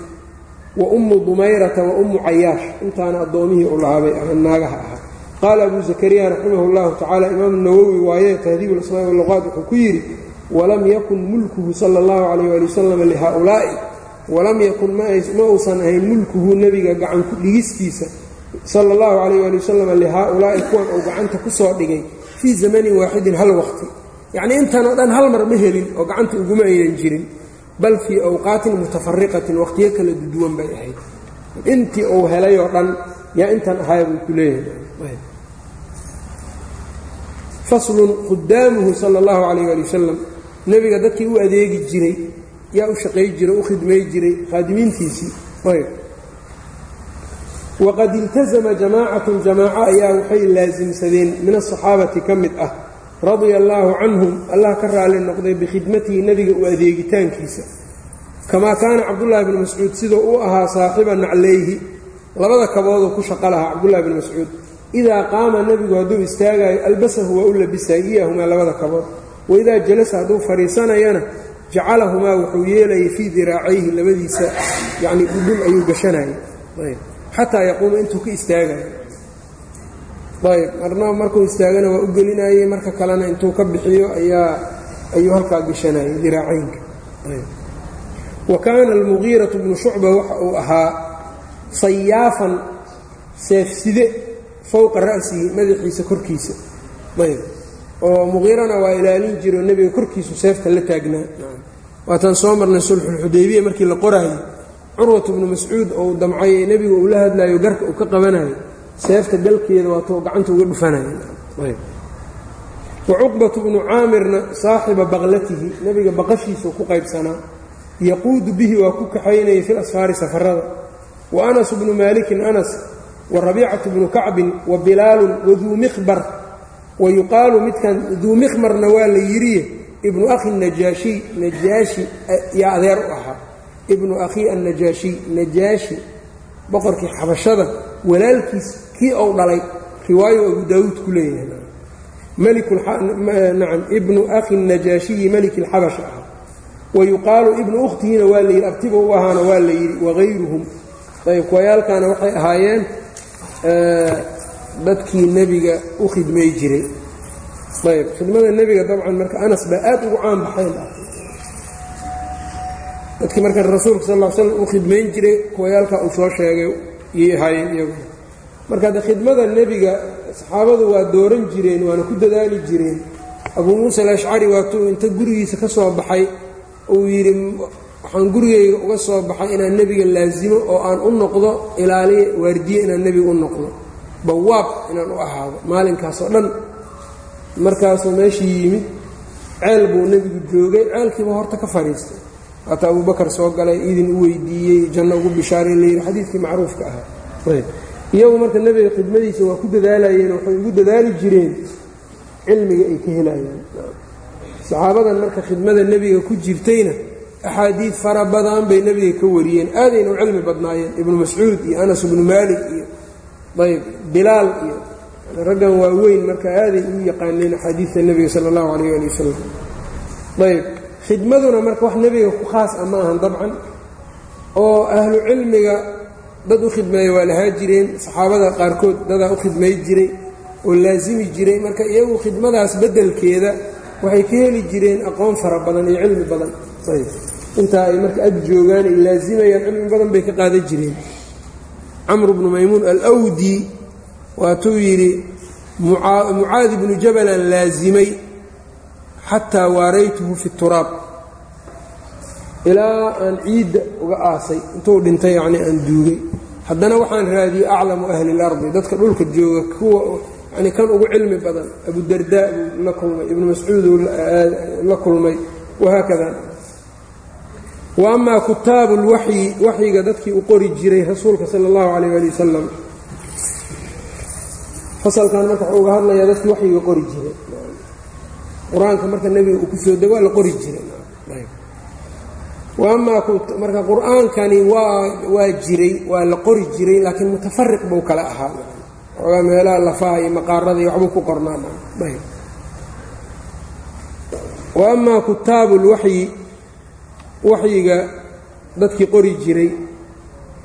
wa ummu dumayrata wa ummu cayaash intaana addoomihii u lahaabay ahaan naagaha ahaa qaala abu zakariya raximah اllahu tacaala imaamu nawowi waaye tahdiib اlasmaaءi wاlluqaat wuxuu ku yidhi walam yakun mulkuhu sala اllahu calayh ali wasalam lihaa'ulaa'i walam yakun ma uusan ahayn mulkuhu nebiga gacan ku dhigistiisa sala اllahu calayh ali wasalam lihaa-ulaa'i kuwan uu gacanta ku soo dhigay fii zamanin waaxidin hal waqti. Yacnii intan oo dhan hal mar ma helin oo gacanta uguma aynan jirin bal fii awqaatin mutafariqatin waqtiyo kala duwan bay ahayd. Intii uu helay oo dhan yaa intan ahaay buu ku leeyahay. Faslun khudaamuhu sala اllahu calayh ali wasalam nebiga dadkii u adeegi jiray yaa u shaqay jiray u khidmay jiray khaadimiintiisii. Ayb. Waqad iltasama jamaacatun jamaaco ayaa waxay laasimsadeen min asaxaabati ka mid ah radia allaahu canhum allah ka raalli noqday bikhidmatihi nebiga u adeegitaankiisa. Kamaa kaana cabdullaahi bni mascuud siduu u ahaa saaxiba naclayhi labada kabooduu ku shaqo lahaa cabdullahi bni mascuud. Idaa qaama nebigu hadduu istaagaayo albasahu waa u labisaay iyahumaa labada kabood. Waidaa jalasa hadduu fadhiisanayana jacalahumaa wuxuu yeelayay fii diraacayhi labadiisa. Yacnii dhudhul ayuu gashanayay. Xataa yaquuma intuu ka istaagayo ayb. Marna markuu istaagana waa u gelinayey marka kalena intuu ka bixiyo ayaa ayuu halkaa gashanayay diraacaynka wa kaana almugiiratu bnu shucba waxa uu ahaa sayaafan seefside fowqa ra'sihi madaxiisa korkiisa. Ayb. Oo muqiirana waa ilaalin jiro nebiga korkiisu seefta la taagnaa waataan soo marnay sulxulxudaybiya markii la qoraayo curwat bnu mascuud ou damcay nebiga uu la hadlaayo garka uu ka qabanayo seefta galkeeda waatou gacanta uga dhufanaya wa cuqbatu bnu caamirna saaxiba baqlatihi nebiga baqashiisau ku qaybsanaa yaquudu bihi waa ku kaxaynayay fi lasfaari safarada. Wa anas bnu maalikin anas wa rabiicatu bnu kacbin wa bilaalun waduu mikhbar wa yuqaalu midkan duu mikhmarna waa la yidhiye ibnu akhi najaashiy najaashi yaa adeer u ahaa. Ibnu akhii annajaashiy najaashi boqorkii xabashada walaalkiis kii ou dhalay riwaayo abu daawuud ku leeyahay. Nacam ibnu akhi najaashiyi meliki اlxabasha ah wa yuqaalu ibnu ukhtihina waa layidhi abtiba u ahaana waa la yidhi wagayruhum ayb kuwayaalkaana waxay ahaayeen dadkii nebiga u khidmay jiray ayb khidmada nebiga dabcan marka anas baa aad ugu caan baxayn dadkii marka rasuulka sal slam u khidmayn jiray kuwayaalkaa uu soo sheegay yay ahaayeen iyagu. Marka de khidmada nebiga saxaabadu waa dooran jireen waana ku dadaali jireen. Abuu muusa alashcari waatuu inta gurigiisa ka soo baxay uu yidhi waxaan gurigayga uga soo baxay inaan nebiga laasimo oo aan u noqdo ilaaliye waardiye inaan nebiga u noqdo. Bawaab inaan u ahaado maalinkaasoo dhan markaasuu meeshii yimid ceel buu nebigu joogay ceelkiiba horta ka fadhiistay. Waata abubakar soo galay idin u weydiiyey janno ugu bishaaray layidhi xadiidkii macruufka ahaa. Iyagu marka nebiga khidmadiisa waa ku dadaalayeen waxay ugu dadaali jireen cilmiga ay ka helayaan saxaabadan marka khidmada nebiga ku jirtayna axaadiid fara badan bay nebiga ka wariyeen. Aadayna u cilmi badnaayeen ibnu mascuud iyo anas ibnu maalik iyo ayb bilaal iyo raggan waaweyn marka aaday u yaqaaneen axaadiidta nebiga sala allahu calayh ali wasalam ayb khidmaduna marka wax nebiga ku khaas a ma ahan dabcan. Oo ahlu cilmiga dad u khidmeeya waa lahaa jireen saxaabada qaarkood dadaa u khidmay jiray oo laasimi jiray. Marka iyagu khidmadaas beddelkeeda waxay ka heli jireen aqoon fara badan iyo cilmi badan. Ayb intaa ay marka ag joogaan ay laasimayaan cilmi badan bay ka qaadan jireen. Camr bnu maymuun alwdi waatuu yidhi mucaadi bnu jabalan laasimay xataa waaraytuhu fi turaab ilaa aan ciidda uga aasay intuu dhintay yacni aan duugay haddana waxaan raadiyey aclamu ahli اlardi dadka dhulka jooga kuwa yani kan ugu cilmi badan abudardaa buu la kulmay ibnu mascuuduu la kulmay wahaakada wa amaa kutaabu اlwaxyi waxyiga dadkii u qori jiray rasuulka sala اllahu calayh ali wasalam fasalkan marka wuxuu uga hadlayaa dadkii waxyiga qori jiray. Qur'aanka marka nebiga uu ku soo dego la qori jiray. Amaa marka qur'aankani waa waa jiray waa la qori jiray laakiin mutafariq buu kale ahaa. Xoogaa meelaha lafaha iyo maqaarada iyo waxbuu ku qornaa. Wa amaa kutaabu lwaxyi waxyiga dadkii qori jiray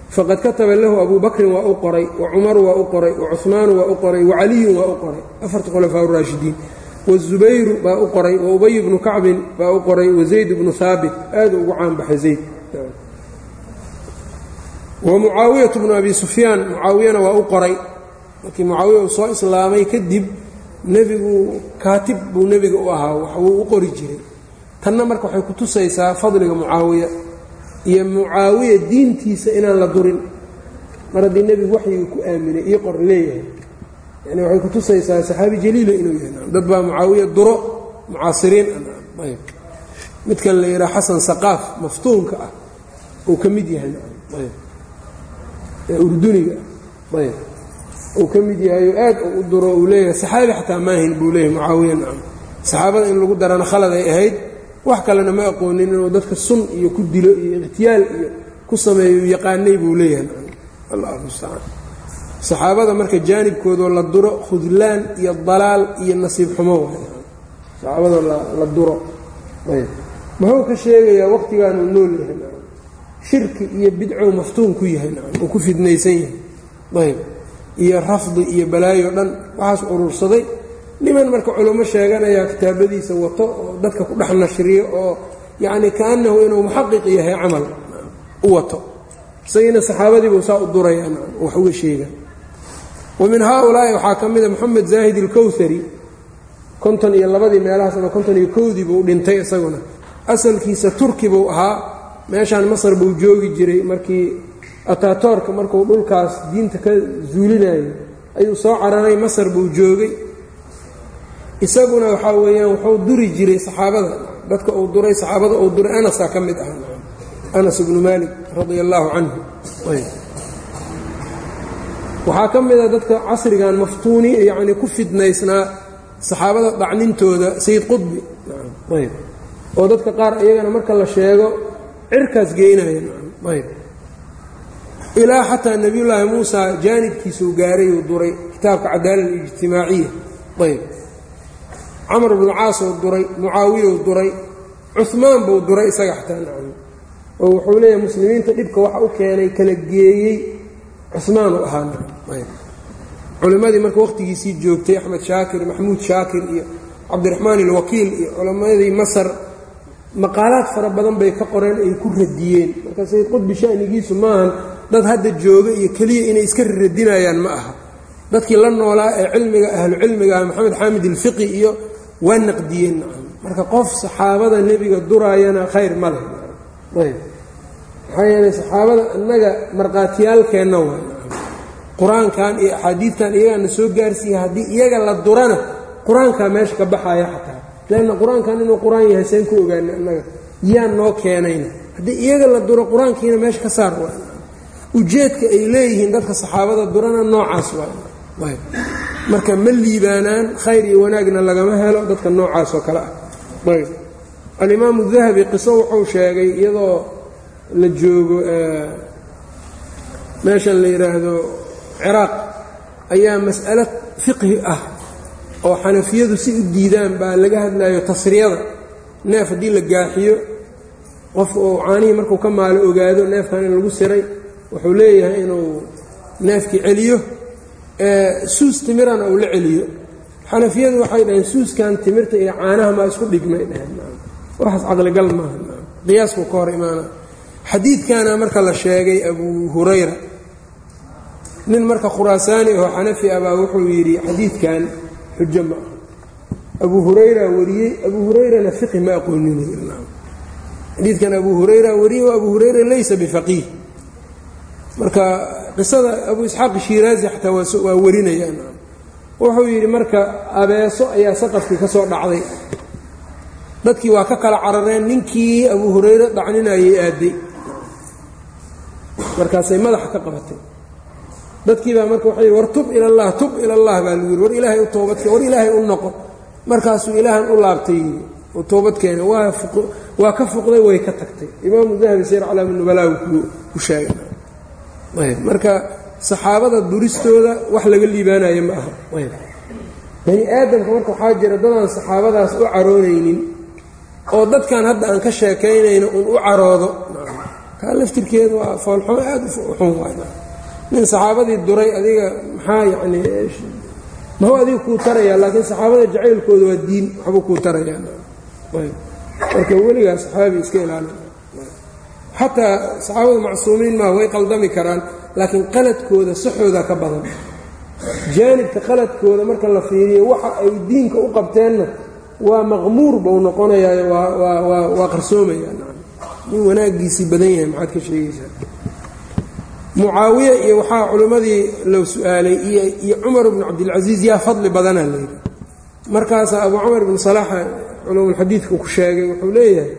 faqad kataba lahu abu bakrin waa u qoray wa cumaru waa u qoray wa cuhmaanu waa u qoray wa caliyun waa u qoray. Afarta khulafaa raashidiin wazubayru baa u qoray wa ubay bnu kacbin baa u qoray wa zayd bnu haabit aad ugu caanbaxay zayd. Wa mucaawiyatu bnu abi sufyaan mucaawiyana waa u qoray. Markii mucaawiya uu soo islaamay kadib nebigu kaatib buu nebiga u ahaa waxbuu u qori jiray. Tanna marka waxay ku tusaysaa fadliga mucaawiya iyo mucaawiya diintiisa inaan la durin mar haddii nebigu waxyiga ku aaminay io qor leeyahay yani waxay ku tusaysaa saxaabi jaliila inuu yahay dad baa mucaawiya duro mucaasiriin ayb midkan la yidhaha xasan saqaaf maftuunka ah uu ka mid yahay ayb ee urduniga ah ayb uu ka mid yahayo aad u duro uu leeyahay saxaabi xataa maahin buu leeyahay mucaawiya nacam saxaabada in lagu darana khaladay ahayd wax kalena ma aqoonin inuu dadka sun iyo ku dilo iyo ikhtiyaal iyo ku sameeyo yaqaanay buu leeyahay. Saxaabada marka jaanibkoodoo la duro khudlaan iyo dalaal iyo nasiib xumo saxaabadoo la duro. Muxuu ka sheegayaa wakhtigaanuu nool yahay? Shirki iyo bidcow maftuun ku yahay uu ku fidnaysan yahay. Ayb. Iyo rafdi iyo balaayo dhan waxaas urursaday niman marka culummo sheeganaya kitaabadiisa wato oo dadka ku dhex nashriyo oo yacni kaanahu inuu muxaqiq yahay camal u wato. Isagiina saxaabadiibuu saa u duraya wax uga sheega. Wa min haaulaa'i waxaa ka mida moxamed zaahid ilkowhari konton iyo labadii meelahaas ama konton iyo kowdii buu dhintay isaguna. Asalkiisa turki buu ahaa meeshaan masar buu joogi jiray markii ataatoorka markuu dhulkaas diinta ka zuulinayay ayuu soo cararay masar buu joogay isaguna waxaa weeyaan wuxuu duri jiray saxaabada. Dadka uu duray saxaabada uu duray anasaa ka mid ah. Anas ibnu maalik radia allaahu canhu waxaa ka mid a dadka casrigan maftuuni yacni ku fidnaysnaa saxaabada dhacnintooda sayid qudbi ayb oo dadka qaar iyagana marka la sheego cirkaas geynaya ayb ilaa xataa nebiyullaahi muusa jaanibkiisuu gaaray uu duray kitaabka cadaala alijtimaaciya ayb camar bnu caasuu duray mucaawiyuu duray cumaan buu duray isaga xataa nacam oo wuxuu leeyahay muslimiinta dhibka waxa u keenay kala geeyey cumaan u ahaa culimmadii marka wakhtigiisii joogtay axmed shaakir maxamuud shaakir iyo cabdiraxmaan ilwakiil iyo culimmadii masar maqaalaad fara badan bay ka qoreen ay ku radiyeen. Marka sayid qudbi shanigiisu maahan dad hadda jooga iyo keliya inay iska radinayaan ma aha. Dadkii la noolaa ee cilmiga ahlucilmiga ah maxamed xaamid ilfiqi iyo waa naqdiyeen. Marka qof saxaabada nebiga duraayana khayr ma leh. Ayb. Maxaa yeelay saxaabada innaga markhaatiyaalkeenna waay qur'aankan iyo axaadiidtan iyagaana soo gaarsiiya haddii iyaga la durana qur'aankaa meesha ka baxaya xataa. Leanna qur'aankan inuu qur'aan yahay seen ku ogaana innaga yaa noo keenayna. Haddii iyaga la duro qur'aankiina meesha ka saar waay ujeedka ay leeyihiin dadka saxaabada durana noocaas waay marka ma liibaanaan khayr iyo wanaagna lagama helo dadka noocaas oo kale ah. Alimaamu dahabi qiso wuxuu sheegay iyadoo la joogo meeshan la yidhaahdo ciraaq ayaa mas'alo fiqhi ah oo xanafiyadu si u diidaan baa laga hadlayo tasriyada. Neef haddii la gaaxiyo qofka uu caanihii markuu ka maalo ogaado neefkan in lagu siray wuxuu leeyahay inuu neefkii celiyo suus timirana uu la celiyo. Xanafiyadu waxay dhaheen suuskan timirta iyo caanaha maa isku dhigmay dhaheen waxaas caqligal maaha qiyaasku ka hor imaana. Xadiidkana marka la sheegay abu hurayra nin marka khuraasaani oo xanafi ah baa wuxuu yidhi xadiidkan xujo ma aha. Abu hurayra wariyey abu hurayrana fiqi ma aqoonin xadiidkan abu hurayra wariyey o abu hurayra laysa bifaqiih. Marka qisada abu isxaaq shiiraazi xataa waa warinayaan. Wuxuu yidhi marka abeeso ayaa saqafkii ka soo dhacday. Dadkii waa ka kala carareen ninkii abu hurayre dhacninayay aaday. Markaasay madaxa ka qabatay. Dadkii baa marka waxay war tub ila allah tub ila allah baa lagu yidhi. War ilaahay u toobadkeen war ilaahay u noqo markaasuu ilaahan u laabtay oo toobadkeena waa ka fuqday way ka tagtay. Imaamu dahabi seyr calaami nubalaa ku sheegay marka saxaabada duristooda wax laga liibaanayo ma aha. Bani aadamka marka waxaa jira dadaan saxaabadaas u caroonaynin oo dadkan hadda aan ka sheekaynayno uun u caroodo kaa laftirkeeda waa foolxumo aad u xun waay nin saxaabadii duray adiga maxaa yacni mahu adiga kuu tarayaa laakiin saxaabada jacaylkooda waa diin waxbuu kuu tarayaa marka weligaa saxaabi iska ilaalin xataa saxaabadu macsuumiin maaha way qaldami karaan laakiin qaladkooda saxooda ka badan. Jaanibka qaladkooda marka la fiiriyo waxa ay diinka u qabteenna waa maqmuur buu noqonayaa waa qarsoomayaa. Nin wanaagiisii badan yahay maxaad ka sheegaysaa? Mucaawiya iyo waxaa culimmadii loo su'aalay iyo cumar bnu cabdilcasiis yaa fadli badana layidhi markaasaa abu cumar bnu salaaxa culumulxadiidku ku sheegay wuxuu leeyahay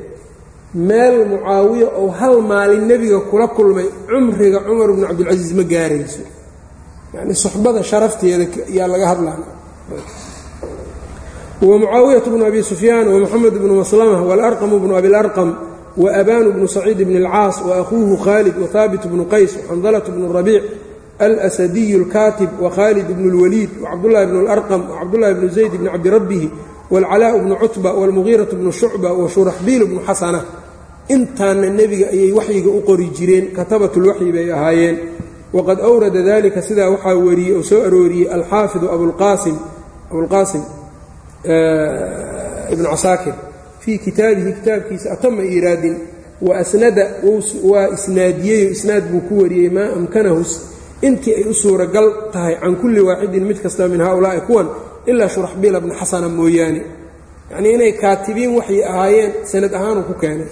meel mucaawiya oo hal maalin nebiga kula kulmay cumriga cumar bnu cabdilcasiis ma gaarayso yacni suxbada sharafteeda yaa laga hadlaa wa mucaawiyatu bnu abi sufyaan wamuxamed bnu maslama waalarqamu bnu abilarqam waabanu bnu saciid bn اlcaas waakhuuhu khaalid wahaabit bnu qays waxandalة bnu rabiic alsadiyu اlkaatib wakhaalid bnu اlwaliid wacabdulahi bnu اlarqam wacabdulahi bnu zayd bni cabdirabbihi wاlcalaaء bnu cutba wاlmugiiraة bnu shucba washuraxbiil bnu xasana intaana nebiga ayay waxyiga u qori jireen katabat lwaxyi bay ahaayeen waqad awrada dalika sidaa waxaa wariyey oo soo arooriyey alxaafidu abulqaasim abulqaasim ibnu casaakir fii kitaabihi kitaabkiisa atama iiraadin wa asnada waa isnaadiyeyo isnaad buu ku wariyey maa amkanahu intii ay u suuragal tahay can kulli waaxidin mid kasta min haaulaa'i kuwan ilaa shuraxbiila bna xasana mooyaane yacnii inay kaatibiin waxay ahaayeen sanad ahaanuu ku keenay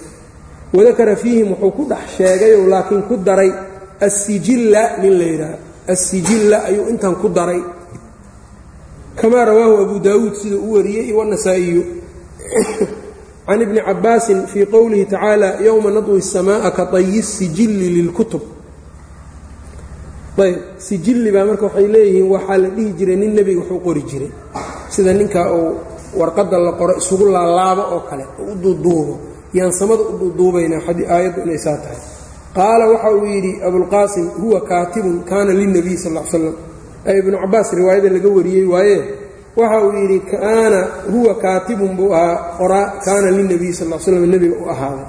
wadakara fiihim wuxuu ku dhex sheegayoo laakiin ku daray assijilla nin la yidhaha assijilla ayuu intan ku daray kamaa rawaahu abu daawuud siduu u wariyey wanasaa'iyu can ibni cabbaasin fii qowlihi tacaala yowma nadwi الsamaaءa ka طayi sijilli lilkutub ayb sijilli baa marka waxay leeyihiin waxaa la dhihi jiray nin nebiga wax u qori jiray. Sida ninka uu warqadda la qoro isugu laalaabo oo kale oo u duuduubo. Yaan samada u duuduubaynaa aayaddu inay saa tahay. Qaala waxa uu yidhi abulqaasim huwa kaatibun kaana lilnabiy sal l slam ibnu cabaas riwaayada laga wariyey waaye waxa uu yidhi kaana huwa kaatibun buu ahaa qoraa kaana lilnabiy sal l slam nebiga u ahaaday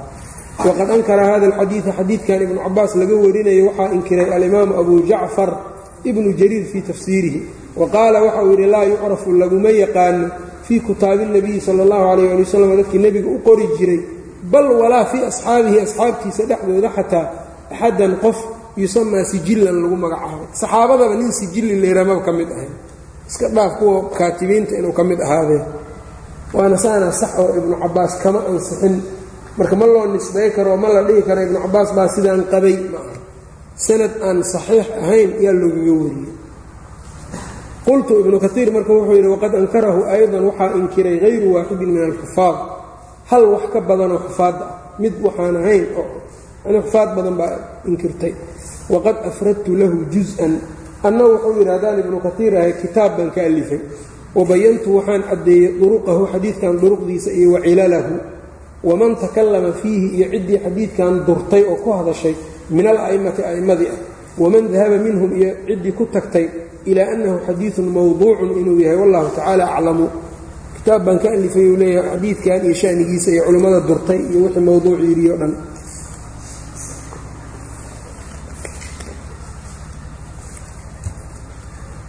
waqad ankara hada alxadiida xadiidkan ibnu cabaas laga warinayo waxaa inkiray alimaamu abu jacfar ibnu jariir fii tafsiirihi wa qaala waxa uu yidhi laa yucrafu laguma yaqaano fii kitaabi اnabiyi sala اllahu alayh ali wasalam dadkii nebiga u qori jiray bal walaa fii asxaabihi asxaabtiisa dhexdooda xataa axadan qof yusamaa sijillan lagu magacaabo saxaabadaba nin sijilli layramaba ka mid ahay iska dhaaf kuwa kaatibiinta inuu ka mid ahaadee waana saana sax oo ibnu cabaas kama ansixin marka ma loo nisbay karo ma la dhihi karo ibnu cabaas baa sidaan qabay maaha sanad aan saxiix ahayn yaa loogaga wariyey. Qultu ibnu kaiir marka wuxuu yidhi waqad ankarahu aydan waxaa inkiray hayru waaxidin min alxufaad hal wax ka badanoo xufaadda ah mid waxaan ahayn oo xufaad badan baa inkirtay. Waqad afradtu lahu juz-an. Anna wuxuu yidhi haddaan ibnu kaiir ahay kitaab baan ka alifay. Wabayantu waxaan caddeeyey duruqahu xadiidkan duruqdiisa iyo wacilalahu waman takallama fiihi iyo ciddii xadiidkan durtay oo ku hadashay min ala'immati a'immadii ah waman dahaba minhum iyo ciddii ku tagtay ilaa annahu xadiidun mawduucun inuu yahay wallahu tacaala aclamu kitaab baan ka alifay uu leeyahay xadiidkan iyo shanigiisa iyo culimmada durtay iyo wixii mawduuc yidhiyo dhan.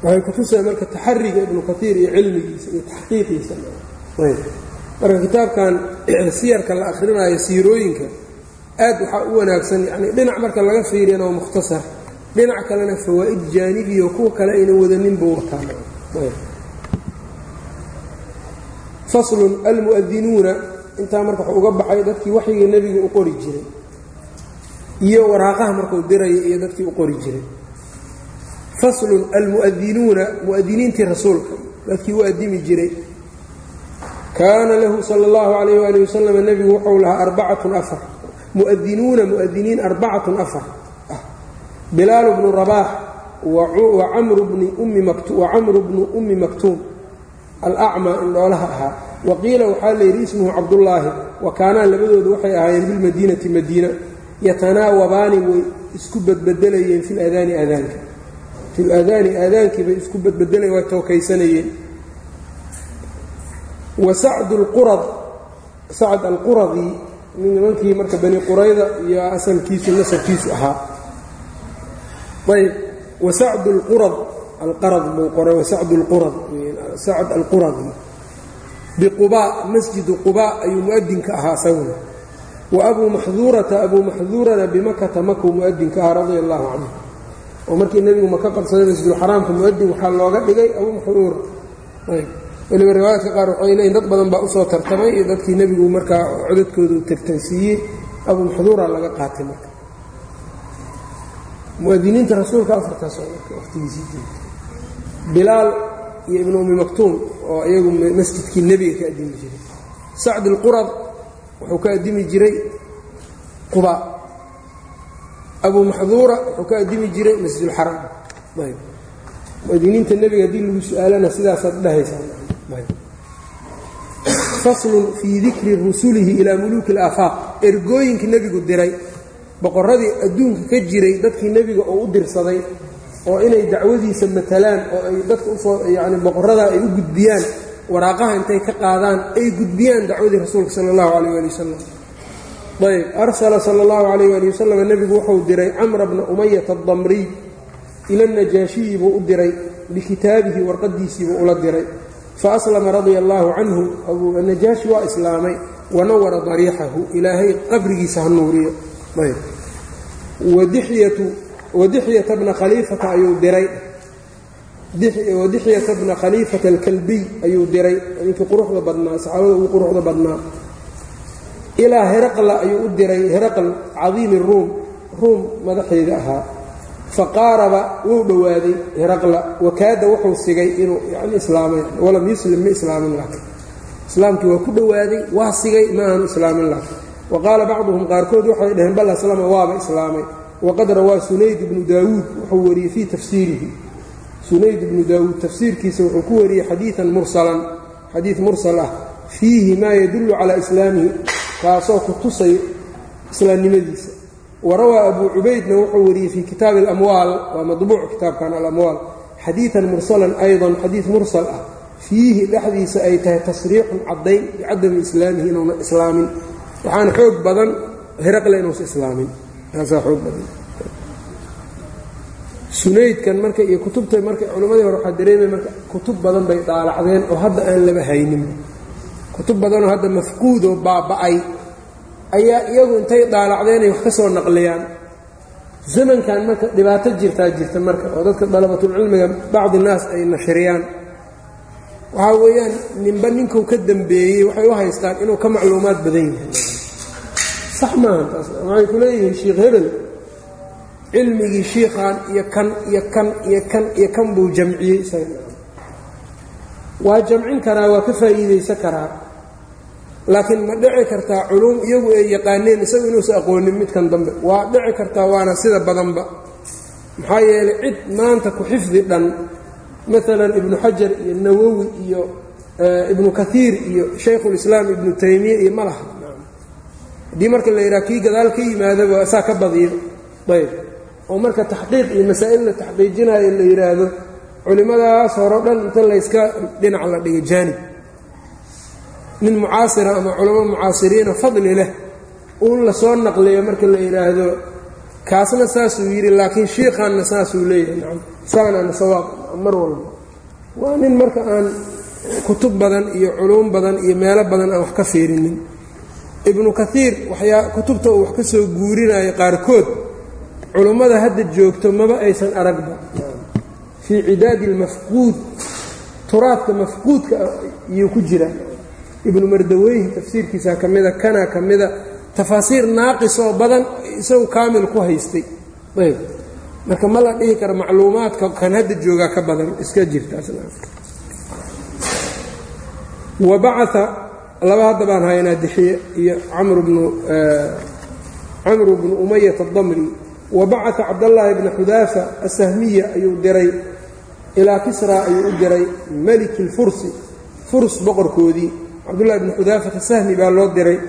Waxay kutusaya marka taxariga ibnu kaiir iyo cilmigiisa iyo taxqiiqiisa marka kitaabkan siyarka la akhrinayo siirooyinka aad waxaa u wanaagsan. Yani dhinac marka laga fiiriyana waa mukhtasar dhinac kalena fawaa'id jaanibiyo kuwa kale ayna wadanin buu wataa. Faslun almu'adinuuna intaa marka wuxuu uga baxay dadkii waxyiga nebiga u qori jiray iyo waraaqaha markuu diraya iyo dadkii u qori jiray. Faslun almu'adinuuna mu'adiniintii rasuulka dadkii u adimi jiray kaana lahu sala allahu calayh waali wasalam nebigu wuxuu lahaa arbacatun afar. Mu'adinuuna mu'adiniin arbacatun afar. Ah bilaalu bnu rabaax wa camru bnu ummi maktuum alacmaa indhoolaha ahaa. Wa qiila waxaa layidhi ismuhu cabdullaahi wa kaanaa labadoodu waxay ahaayeen bilmadiinati madiina yatanaawabaani way isku badbedelayeen fi ladaani aadaanka. Fi ladaani aadaankii bay isku badbedelayeen way tookaysanayeen wa sacdu lqurad sacd alquradii nimankii marka bani qurayda iyo asalkiisu nasabkiisu ahaa. Ayb wa sacdu lqurad alqarad buu qoray wasacdu lqurad sacd alquradi. Biqubaa masjidu qubaa ayuu mu'adinka ahaa isaguna. Wa abuu maxduurata abuu maxduurana bimakata makuu mu'adinka ahaa radia allahu canhu oo markii nebigu maka qabsaday masjidulxaraamka mu'adin waxaa looga dhigay abuu maxduura ayb weliba riwaayadka qaar waxay leeyiin dad badan baa u soo tartamay iyo dadkii nebigu markaa codadkooda u tartansiiyey abuu maxduura laga qaatay marka. Muadiniinta rasuulka afartaas waqtigiisii joogtay bilaal iyo ibnu ummi maktuum oo iyagu masjidkii nebiga ka addimi jiray. Sacd alqurad wuxuu ka addimi jiray quba. Abuu maxduura wuxuu ka addimi jiray masjidulxaraam ayb muadiniinta nebiga haddii lagu su'aalana sidaasaad dhahaysaa faslun fii dikri rusulihi ilaa muluuki alaafaaq ergooyinkii nebigu diray boqorradii adduunka ka jiray dadkii nebiga oo u dirsaday oo inay dacwadiisa matalaan oo ay dadka u soo yacni boqorradaa ay u gudbiyaan waraaqaha intay ka qaadaan ay gudbiyaan dacwadii rasuulka sala allahu calayh waali wasalam ayb arsala sala allahu calayh waali wasalam nebigu wuxuu diray camra bna umayata adamriy ila najaashiyi buu u diray bikitaabihi warqadiisiibuu ula diray. Fa aslama radia allaahu canhu najaashi waa islaamay wanawara dariixahu ilaahay qabrigiisa ha nuuriyo. Wadixyata bna khaliifata ayuu diray. Wadixyata bna khaliifata alkalbiy ayuu diray. Ninkii quruxda badnaa saxaabada ugu quruxda badnaa. Ilaa heraqla ayuu u diray heraql cadiimi ruum. Ruum madaxeeda ahaa faqaaraba wuu dhowaaday heraqla wakaada wuxuu sigay inuu yani islaamay walam yuslim ma islaamin laakiin islaamkii waa ku dhowaaday waa sigay ma aanu islaamin laakiin wa qaala bacduhum qaarkood waxay dhaheen bal aslama waaba islaamay. Waqad rawaa sunayd ibnu daawuud wuxuu wariyey fii tafsiirihi. Sunayd ibnu daawuud tafsiirkiisa wuxuu ku wariyey xadiian mursalan xadiid mursal ah. Fiihi maa yadullu calaa islaamihi kaasoo ku tusay islaamnimadiisa warawaa abuu cubaydna wuxuu wariyey fii kitaabi alamwaal waa madbuuc kitaabkan alamwaal xadiian mursalan aydan xadiid mursal ah fiihi dhexdiisa ay tahay tasriixun caddayn bicadami islaamihi inuuna islaamin waxaana xoog badan heraqle inuusa islaamin taasaa xoog badan sunaydkan marka iyo kutubta marka culimmadii hore waxaa dareemay marka kutub badan bay daalacdeen oo hadda aan laba haynin kutub badanoo hadda mafquudoo baaba'ay ayaa iyagu intay daalacdeen ay wax ka soo naqliyaan. Zamankan marka dhibaato jirtaa jirta marka oo dadka dalabatulcilmiga bacdi naas ay nashriyaan waxaa weeyaan ninba ninkuu ka dambeeyey waxay u haystaan inuu ka macluumaad badan yahay. Sax maaha taas waxay ku leeyihiin sheikh hebel cilmigii shiikhan iyo kan iyo kan iyo kan iyo kan buu jamciyey waa jamcin karaa waa ka faa'iidaysan karaa laakiin ma dhici kartaa culuum iyagu ay yaqaaneen isagu inuusa aqoonin midkan dambe. Waa dhici kartaa waana sida badanba. Maxaa yeelay cid maanta ku xifdi dhan maalan ibnu xajar iyo nawowi iyo ibnu kaiir iyo shaykhulislaam ibnu taymiya iyo ma laha. Haddii marka la yidhaha kii gadaal ka yimaadaba saa ka badiyo ayb. Oo marka taxqiiq iyo masaa'il la taxqiijinayo la yidhaahdo culimmadaas horo dhan inta layska dhinac la dhigo jaanib nin mucaasira ama culamo mucaasiriina fadli leh uun la soo naqliyo marka la yidhaahdo kaasna saasuu yidhi laakiin shiikhaanna saasuu leeyahay. Saanaana sawaab mar walba. Waa nin marka aan kutub badan iyo culuum badan iyo meelo badan aan wax ka fiirinin. Ibnu kaiir waxyaa kutubta uu wax ka soo guurinayo qaarkood culummada hadda joogto maba aysan aragba. Fii cidaadi almafquud turaadka mafquudka iyuu ku jira ibnu mardaweyhi tafsiirkiisa ka mida kana ka mida tafaasiir naaqisoo badan isagu kaamil ku haystay. Ayb marka ma la dhihi karo macluumaadka kan hadda joogaa ka badan iska jirtaaswa bacaa laba hadda baan haynaa dixiye iyo camru bnu umayat adamri wa bacaa cabdallaahi bna xudaafa asahmiya ayuu diray ilaa kisra ayuu u diray meliki lfursi furs boqorkoodii cabdullahi bni xudaafata sahmi baa loo diray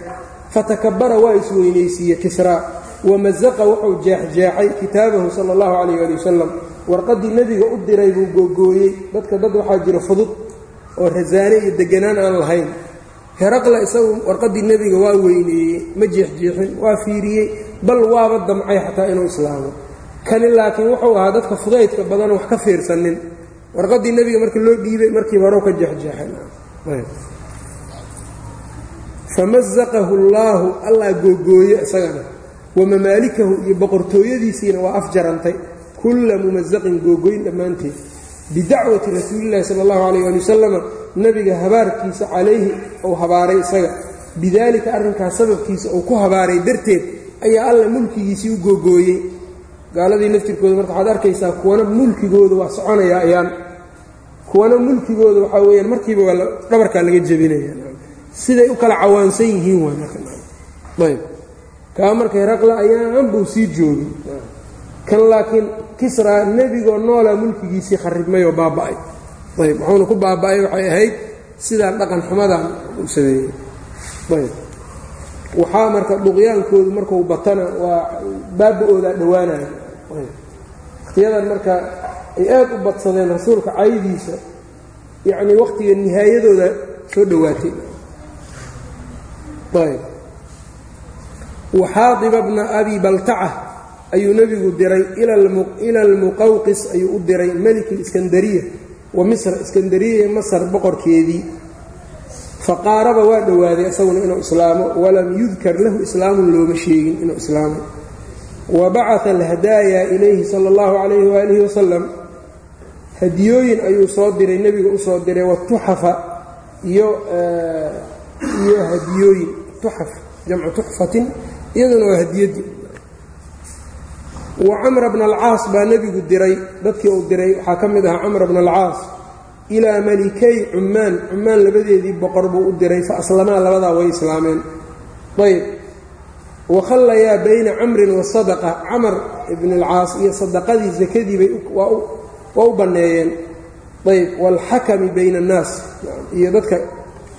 fatakabara waa isweynaysiiye kisraa wamazaqa wuxuu jeexjeexay kitaabahu sala allahu calayh ali wasalam warqaddii nebiga u diray buu googooyey dadka dad waxaa jira fudud oo rasaane iyo deganaan aan lahayn. Heraqla isagu warqaddii nebiga waa weyneeyey ma jeexjeexin waa fiiriyey bal waaba damcay xataa inuu islaamo. Kani laakiin wuxuu ahaa dadka fudaydka badanoo wax ka fiirsanin. Warqaddii nebiga markii loo dhiibay markiiba horow ka jeexjeexan famazaqahu allaahu allah googooye isagana. Wa mamaalikahu iyo boqortooyadiisiina waa afjarantay kulla mumazaqin googoyn dhammaanteed. Bidacwati rasuulillahi sala allahu calayh ali wasalama nebiga habaarkiisa calayhi uu habaaray isaga. Bidaalika arrinkaas sababkiisa uu ku habaaray darteed ayaa alla mulkigiisii u googooyey. Gaaladii laftirkooda marka waxaad arkaysaa kuwana mulkigooda waa soconaya ayaan. Kuwana mulkigooda waxaa weyaan markiiba waa dhabarkaa laga jebinaya siday u kala cawaansan yihiin markaayb kaa marka heraqla ayaan buu sii joogay. Kan laakiin kisraa nebigoo noolaa mulkigiisii kharibmay oo baaba'ay. Ayb. Wuxuuna ku baaba'ay waxay ahayd sidaan dhaqan xumadan uu sameeyey. Ayb. Waxaa marka dhuqyaankoodu markuu batana waa baaba-oodaa dhowaanaya wakhtiyadan marka ay aad u badsadeen rasuulka caydiisa yacnii wakhtiga nihaayadooda soo dhowaatay ayb. Waxaadiba bna abi baltaca ayuu nebigu diray ila almuqawqis ayuu u diray meliki iskandariya wa misra iskandariya masar boqorkeedii. Faqaaraba waa dhowaaday isaguna inuu islaamo walam yudkar lahu islaamun looma sheegin inuu islaamo. Wa bacata alhadaaya ilayhi sala allahu calayhi waalihi wasalam hadiyooyin ayuu soo diray nebiga u soo diray watuxafa iyo iyo hadiyooyin tuxaf jamcu tuxfatin iyaduna waa hadiyadii wa camra bna alcaas baa nebigu diray dadkii uu diray waxaa ka mid ahaa camra bna alcaas ilaa malikay cummaan cummaan labadeedii boqor buu u diray fa aslamaa labadaa way islaameen ayb wakhallayaa bayna camrin wasadaqa camar ibn alcaas iyo sadaqadii sakadii bay waa u banneeyeen ayb waalxakami bayna annaas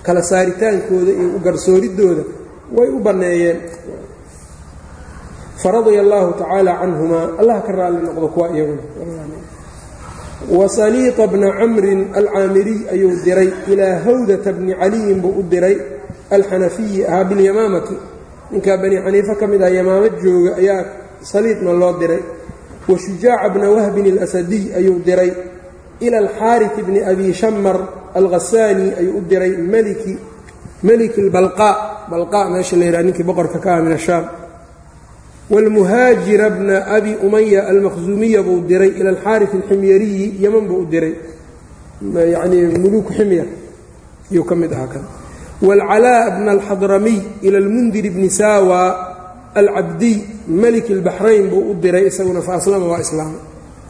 kala saaritaankooda iyo u garsooridooda way u banneeyeen. Faradia allaahu tacaala canhumaa allah ka raalli noqdo kuwa iyaguna. Wasaliiqa bna camrin alcaamiriy ayuu diray ilaa hawdata bni caliyin buu u diray alxanafiyi ahaa bilyamaamati ninkaa bani xaniife ka mid ah yamaamo jooga ayaa saliidna loo diray. Wa shujaaca bna wahbin alasadiy ayuu diray ila alxaarit bni abi shamar alghasaani ayuu u diray meliki meliki lbalqaa balqaa meesha la yidhaha ninkii boqorka ka ah min ashaam wاlmuhaajira bna abi umaya almaqzuumiya buu diray ila alxaari alximyariyi yeman buu u diray yanii muluuku ximyar ayuu ka mid ahaa kan wاlcalaa bna alxadramiy ila almundiri bni sawa alcabdiy meliki اlbaxrayn buu u diray isaguna faaslama waa islaama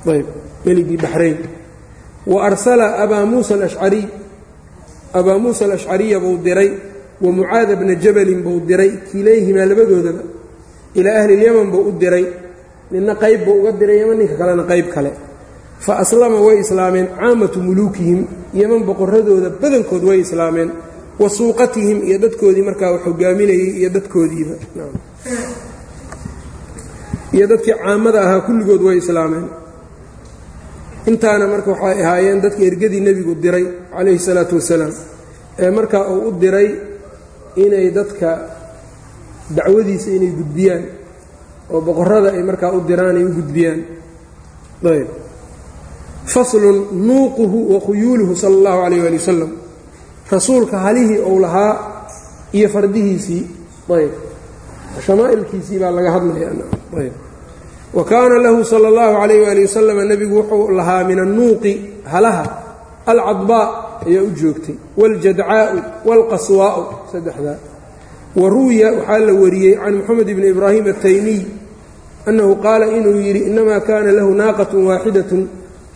ayb meligii baxrayn wa arsala abaa muusa alashcariy abaa muusa alashcariya buu diray wa mucaada bna jabalin buu diray kiilayhimaa labadoodaba ilaa ahli lyaman buu u diray ninna qayb buu uga diray yeman ninka kalena qayb kale. Fa aslama way islaameen caamatu muluukihim yeman boqoradooda badankood way islaameen wa suuqatihim iyo dadkoodii markaa wax hogaaminayay iyo dadkoodiiba. Iyo dadkii caamada ahaa kulligood way islaameen intaana marka waxay ahaayeen dadka ergadii nebigu diray calayhi salaatu wasalaam ee markaa uu u diray inay dadka dacwadiisa inay gudbiyaan oo boqorada ay markaa u diraan ay u gudbiyaan. Ayb. Faslun nuuquhu wa khuyuuluhu sala allahu calayh waali wasalam rasuulka halihii ou lahaa iyo fardihiisii. Ayb. Shamaa'ilkiisii baa laga hadlayaayb wa kaana lahu sala allahu calayh waali wasalam nebigu wuxuu lahaa min annuuqi halaha alcadbaa ayaa u joogtay waaljadcaa'u waalqaswaa'u saddexdaa. Wa ruwiya waxaa la wariyey can moxamed bni ibraahim ataymiy annahu qaala inuu yidhi innamaa kaana lahu naaqatun waaxidatun.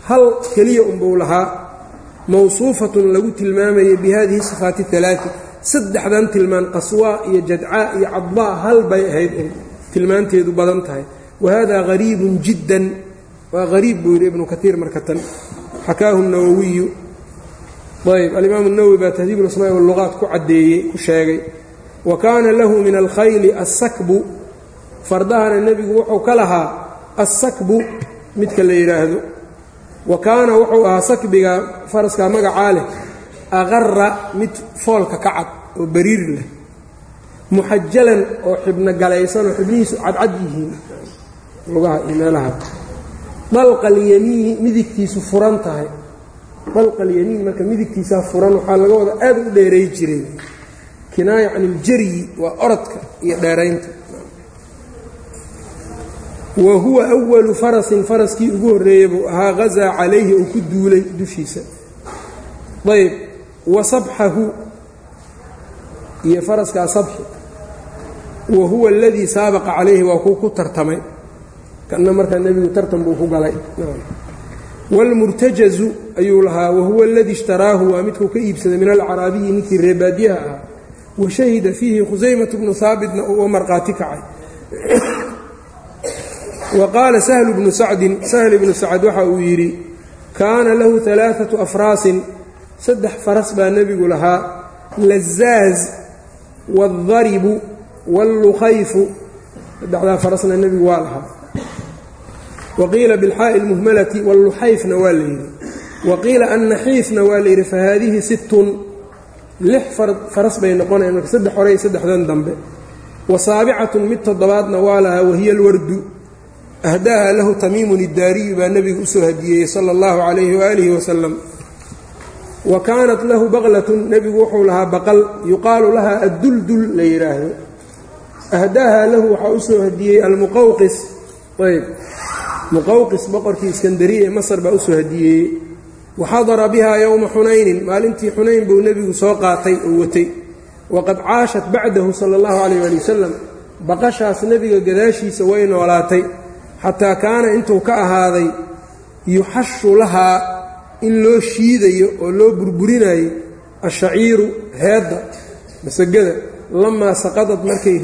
Hal keliya unbuu lahaa mawsuufatun lagu tilmaamayay bi hadihi sifaati alaati saddexdan tilmaan qaswaa iyo jadcaa iyo cadbaa hal bay ahayd tilmaanteedu badan tahay wa hada hariibun jiddan waa hariib buu yidhi ibnu kaiir marka tan xakaahu nawowiyu ayb alimaamu nawowi baa tahdiib lasmaa waluqaat ku caddeeyey ku sheegay wa kaana lahu min alkhayli assakbu fardahana nebigu wuxuu ka lahaa assakbu midka la yidhaahdo wa kaana wuxuu ahaa sakbiga faraskaa magacaa leh aqara mid foolka ka cad oo bariir leh muxajalan oo xibno galaysan oo xibnihiisu cadcad yihiin lugaha iyo meelaha dalqalyamiini midigtiisu furan tahay. Dalqalyamiin marka midigtiisaa furan waxaa laga wada aad u dheeray jiray. Kinaaya can iljaryi waa orodka iyo dheeraynta. Wa huwa awalu farasin faraskii ugu horreeyey buu ahaa hazaa calayhi uu ku duulay dushiisa. Ayb wa sabxahu iyo faraskaa sabxi. Wa huwa aladii saabaqa calayhi waa kuu ku tartamay kana markaa nebigu tartan buu ku galay. Wاlmurtajazu ayuu lahaa wahuwa aladii ishtaraahu waa midkuu ka iibsaday min alcaraabiyi ninkii reebaadyaha ahaa. Wa shahida fiihi khusaymatu bnu haabitna uu marqaati kacay. Wa qaala sahlu bnu sacdin sahl ibnu sacd waxa uu yidhi kaana lahu alaaatu afraasin. Saddex faras baa nebigu lahaa lazaaz waaldaribu wاllukhayfu saddexdaa farasna nebigu waa lahaa waqiila bilxaa'i lmuhmalati walluxayfna waa la yidhi. waqiila annaxiifna waa la yidhi fa haadihi sittun lix faras bay noqonayan marka saddex horey saddexdan dambe. wa saabicatun mid toddobaadna waa lahaa wahiya alwardu ahdaaha lahu tamiimun iddaariyu baa nebigu u soo hadiyeeyey sala allahu calayhi waaalihi wasalam wa kaanat lahu baqlatun nebigu wuxuu lahaa baqal yuqaalu lahaa adduldul la yidhaahdo ahdaaha lahu waxaa u soo hadiyey almuqawqis ayb muqawqis boqorkii iskandariya ee masar baa u soo hadiyeeyey waxadara bihaa yowma xunaynin maalintii xunayn buu nebigu soo qaatay oo watay. Waqad caashat bacdahu sala allahu calayh waali wasalam baqashaas nebiga gadaashiisa way noolaatay. Xataa kaana intuu ka ahaaday yuxashu lahaa in loo shiidayo oo loo burburinayo ashaciiru heedda masagada lamaa saqadad markay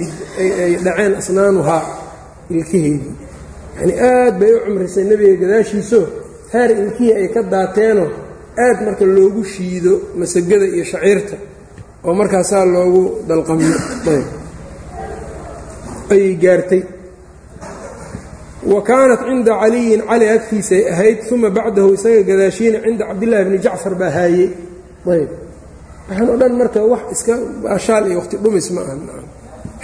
ay dhaceen asnaanuhaa ilkaheedii yacnii aad bay u cumrisay nebiga gadaashiiso heer ilkihii ay ka daateenoo aad marka loogu shiido masagada iyo shaciirta oo markaasaa loogu dalqamiyo ayay gaartay. Wa kaanat cinda caliyin cali agtiisay ahayd uma bacdahu isaga gadaashiina cinda cabdillaahi bni jacfar baa haayey. Ayb. Waxaan o dhan marka wax iska ashaal iyo waqti dhumis ma aha.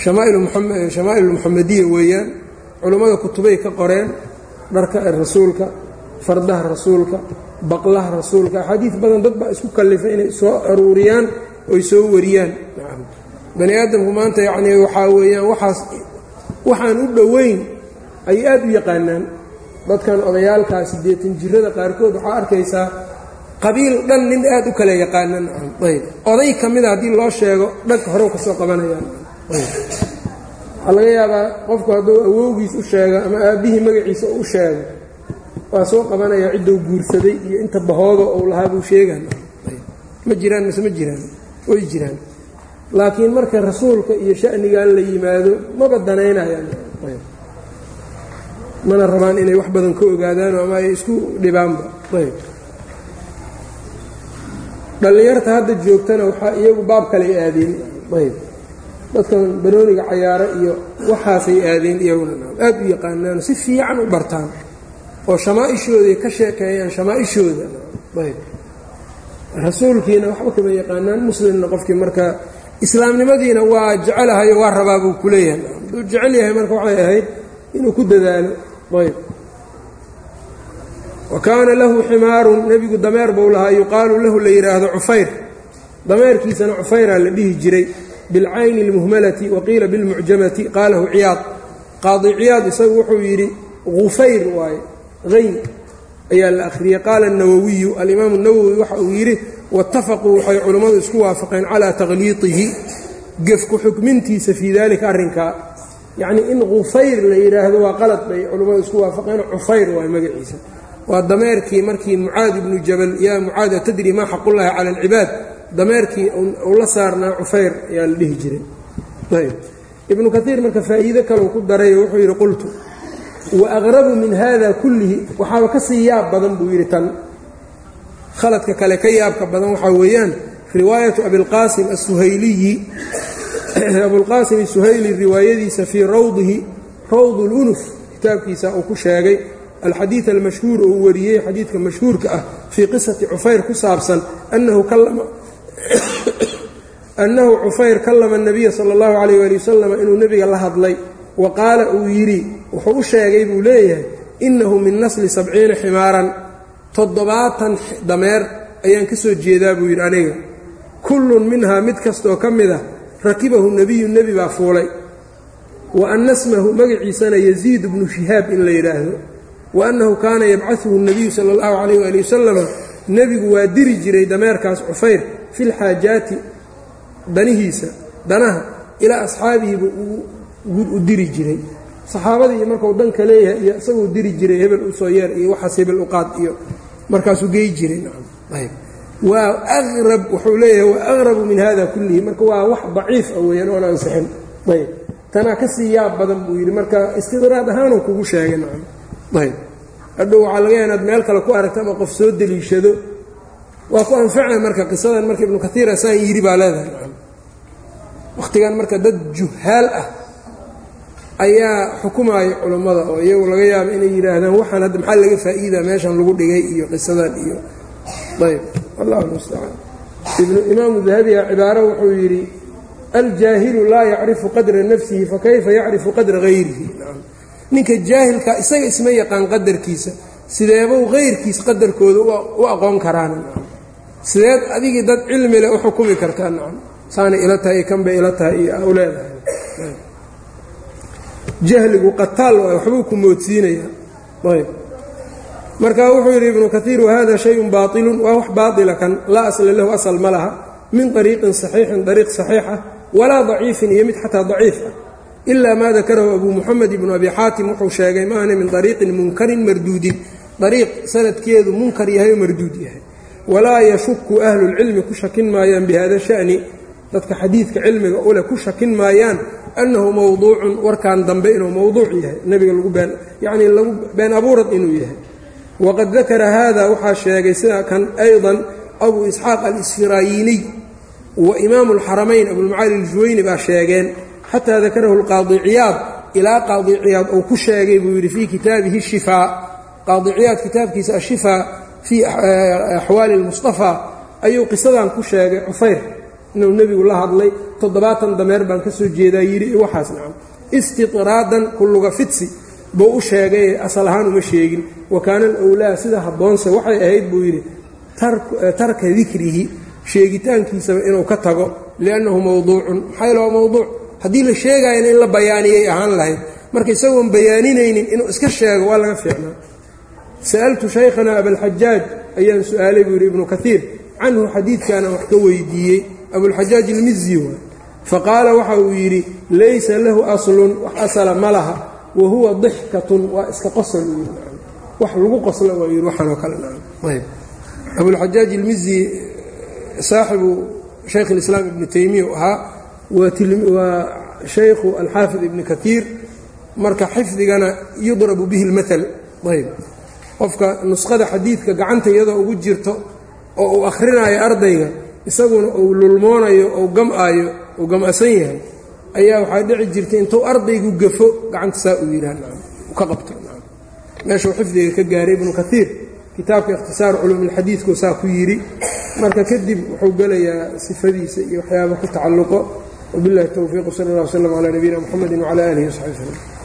Shamaa'ilu muxamadiya weeyaan culummada kutubay ka qoreen dharka rasuulka fardaha rasuulka baqlaha rasuulka axaadiid badan dad baa isku kallifay inay soo aruuriyaan oy soo wariyaan. Bani aadamku maanta yacnii waxaa weeyaan waxaas waxaan u dhoweyn ay aad u yaqaanaan. Dadkan odayaalkaa siddeetan jirada qaarkood waxaa arkaysaa qabiil dhan nin aad u kala yaqaanan ayb. Oday ka mida haddii loo sheego dhanka horew ka soo qabanayaan waxaa laga yaabaa qofku hadduu awowgiis u sheego ama aabbihii magaciisa u sheego waa soo qabanayaa ciddou guursaday iyo inta bahooda ou lahaa buu sheegaan. Ma jiraan mise ma jiraan? Way jiraan. Laakiin marka rasuulka iyo sha'nigan la yimaado maba danaynayaan mana rabaan inay wax badan ka ogaadaano ama ay isku dhibaanba. Ayb. Dhallinyarta hadda joogtana waxaa iyagu baab kaley aadeen ayb dadkan banooniga cayaaro iyo waxaasay aadeen iyaguna aad u yaqaanaan si fiican u bartaan oo shamaaishooday ka sheekeeyaan shamaaishooda. Ayb. Rasuulkiina waxba kama yaqaanaan muslimna qofkii marka islaamnimadiina waa jecelahayo waa rabaa buu ku leeyahay. Hadduu jecel yahay marka waxay ahayd inuu ku dadaalo. Ayb. Wa kaana lahu ximaarun nebigu dameer buu lahaa yuqaalu lahu la yidhaahdo cufayr. Dameerkiisana cufayraa la dhihi jiray bilcayni اlmuhmalati waqiila bilmucjamati qaalahu ciyaad qaadi ciyaad isagu wuxuu yidhi gufayr waaye hayn ayaa la akhriyey qaala الnawowiyu alimaamu الnawowi waxa uu yidhi waاtafaquu waxay culimmadu isku waafaqeen calaa takhliiطihi gefku xukmintiisa fii dalika arrinkaa yacnii in gufayr la yidhaahdo waa qalad bay culimmadu isku waafaqeen cufayr waay magaciisa waa dameerkii markii mucaad ibnu jabal yaa mucaad atadri maa xaqullahi cala alcibaad dameerkii uu la saarnaa cufayr ayaa la dhihi jiray ayb ibnu kaiir marka faa'iide kaleu ku daray wuxuu yidhi qultu wa aqrabu min hada kullihi. Waxaaba ka sii yaab badan buu yidhi tan. Khaladka kale ka yaabka badan waxaa weeyaan riwaayatu abilqaasim asuhayliyi abulqaasim asuhayli riwaayadiisa fii rawdihi rawd اlunuf kitaabkiisa uu ku sheegay. Alxadiid almashhuur uu wariyey xadiidka mashhuurka ah fii qisati cufayr ku saabsan annahu cufayr kallama nabiya sala اllahu calayh ali wasalam inuu nebiga la hadlay. Wa qaala uu yidhi wuxuu u sheegay buu leeyahay innahu min nasli sabciina ximaaran toddobaatan dameer ayaan ka soo jeedaa buu yidhi aniga. Kullun minhaa mid kastaoo ka mid a rakibahu nebiyu nebi baa fuulay. Wa anna smahu magaciisana yasiid bnu shihaab in la yidhaahdo. Wa annahu kaana yabcaduhu nebiyu sala allahu calayh waali wasalama nebigu waa diri jiray dameerkaas cufayr fi lxaajaati danihiisa danaha ilaa asxaabihi buu u diri jiray. Saxaabadii markuu danka leeyahay iyo isaguu diri jiray hebel u soo yeer iyo waxaas hebel uqaad iyo markaasuu gey jiray. Waa aqrab wuxuu leeyahay waa aqrabu min hada kullihi. Marka waa wax daciif ah weeyaan oon ansixin ayb tanaa ka sii yaab badan buu yidhi marka istidraad ahaanuu kugu sheegay. Nacam ayb hadhow waxaa laga yaha inaad meel kale ku aragto ama qof soo deliishado waa ku anfacay marka qisadan marka ibnu kaiir asaan yidhi baa leedahay. Wakhtigan marka dad juhaal ah ayaa xukumaaya culammada oo iyagu laga yaabo inay yidhaahdaan waxaan hadda maxaa laga faa'iidaa meeshan lagu dhigay iyo qisadan iyo ayb allahu mustacaan. Imaamu dahabiga cibaaro wuxuu yidhi aljaahilu laa yacrifu qadra nafsihi fakayfa yacrifu qadra hayrihi ninka jaahilka isaga isma yaqaan qadarkiisa sideebuu hayrkiis qadarkooda u aqoon karaan sideed adigii dad cilmi leh u xukumi kartaa nacam. Saanay ila tahay iyo kanbay ila tahay iyo u leedahay. Jahligu qataal waay waxbuu ku moodsiinayaa. Ayb. Marka wuxuu yidhi ibnu kaiir wahada shayun baailun waa wax baaila kan laa asla lahu asal ma laha min ariiqin saxiixin ariiq saxiixa walaa daciifin iyo mid xataa daciif ah. Ilaa maa dakarahu abu muxamed ibnu abi xaatim wuxuu sheegay maahne min ariiqin munkarin marduudin ariiq sanadkeedu munkar yahay oo marduud yahay walaa yashuku ahlulcilmi ku shakin maayaan bihada shani. Dadka xadiidka cilmiga uleh ku shakin maayaan annahu mowduucun warkan dambe inuu mowduuc yahay nebiga lagu been yacnii lagu been abuurad inuu yahay. Waqad dakara haada waxaa sheegay sida kan aydan abu isxaaq al-isfirayiniy wa imaamu alxaramayn abulmacaali aljuwayni baa sheegeen xataa dakarahu alqaadi ciyaad ilaa qaadi ciyaad uu ku sheegay buu yidhi fii kitaabihi shifaa. Qaadi ciyaad kitaabkiisa ashifaa fii axwaali اlmustafa ayuu qisadan ku sheegay cufayr inuu nebigu la hadlay. Toddobaatan dameer baan ka soo jeedaa yidhi waxaas nacam istiطraadan kulluga fidsi buu u sheegay asal ahaan uma sheegin. Wa kaana alowlaa sida habboonse waxay ahayd buu yidhi tarka dikrihi sheegitaankiisaba inuu ka tago liannahu mowduucun maxaa yale waa mowduuc haddii la sheegaayana in la bayaaniyay ahaan lahayd. Marka isagoon bayaaninaynin inuu iska sheego waa laga fiicnaa sa'altu shaykhana abalxajaaj ayaan su'aalay buu yidhi ibnu kaiir canhu xadiidkaana wax ka weydiiyey abulxajaaj ilmizi waay faqaala waxa uu yidhi laysa lahu aslun wax asala ma laha wa huwa dixkatun waa iska qosol wax lagu qosla waa yidhi waxaanoo kale abulxajaaj ilmizi saaxibu shaykh اlislaam ibni taymiya u ahaa waa shaykhu alxaafid ibni kaiir marka xifdigana yudrabu bihi اlmaal ayb qofka nuskhada xadiidka gacanta iyadoo ugu jirto oo uu akhrinayo ardayga isaguna uu lulmoonayo ou gam'aayo uu gam'asan yahay ayaa waxaa dhici jirtay intuu ardaygu gafo gacanta saa uu yidhah ka qabto. Meeshuu xifdiga ka gaaray ibnu kaiir kitaabka ikhtisaar culuumilxadiidku saa ku yidhi marka kadib wuxuu gelayaa sifadiisa iyo waxyaaba ku tacalluqo. Wabillahi towfiiq sala allah wslam calaa nabiyina muxamedi wcala aalihi wasaxbi wslm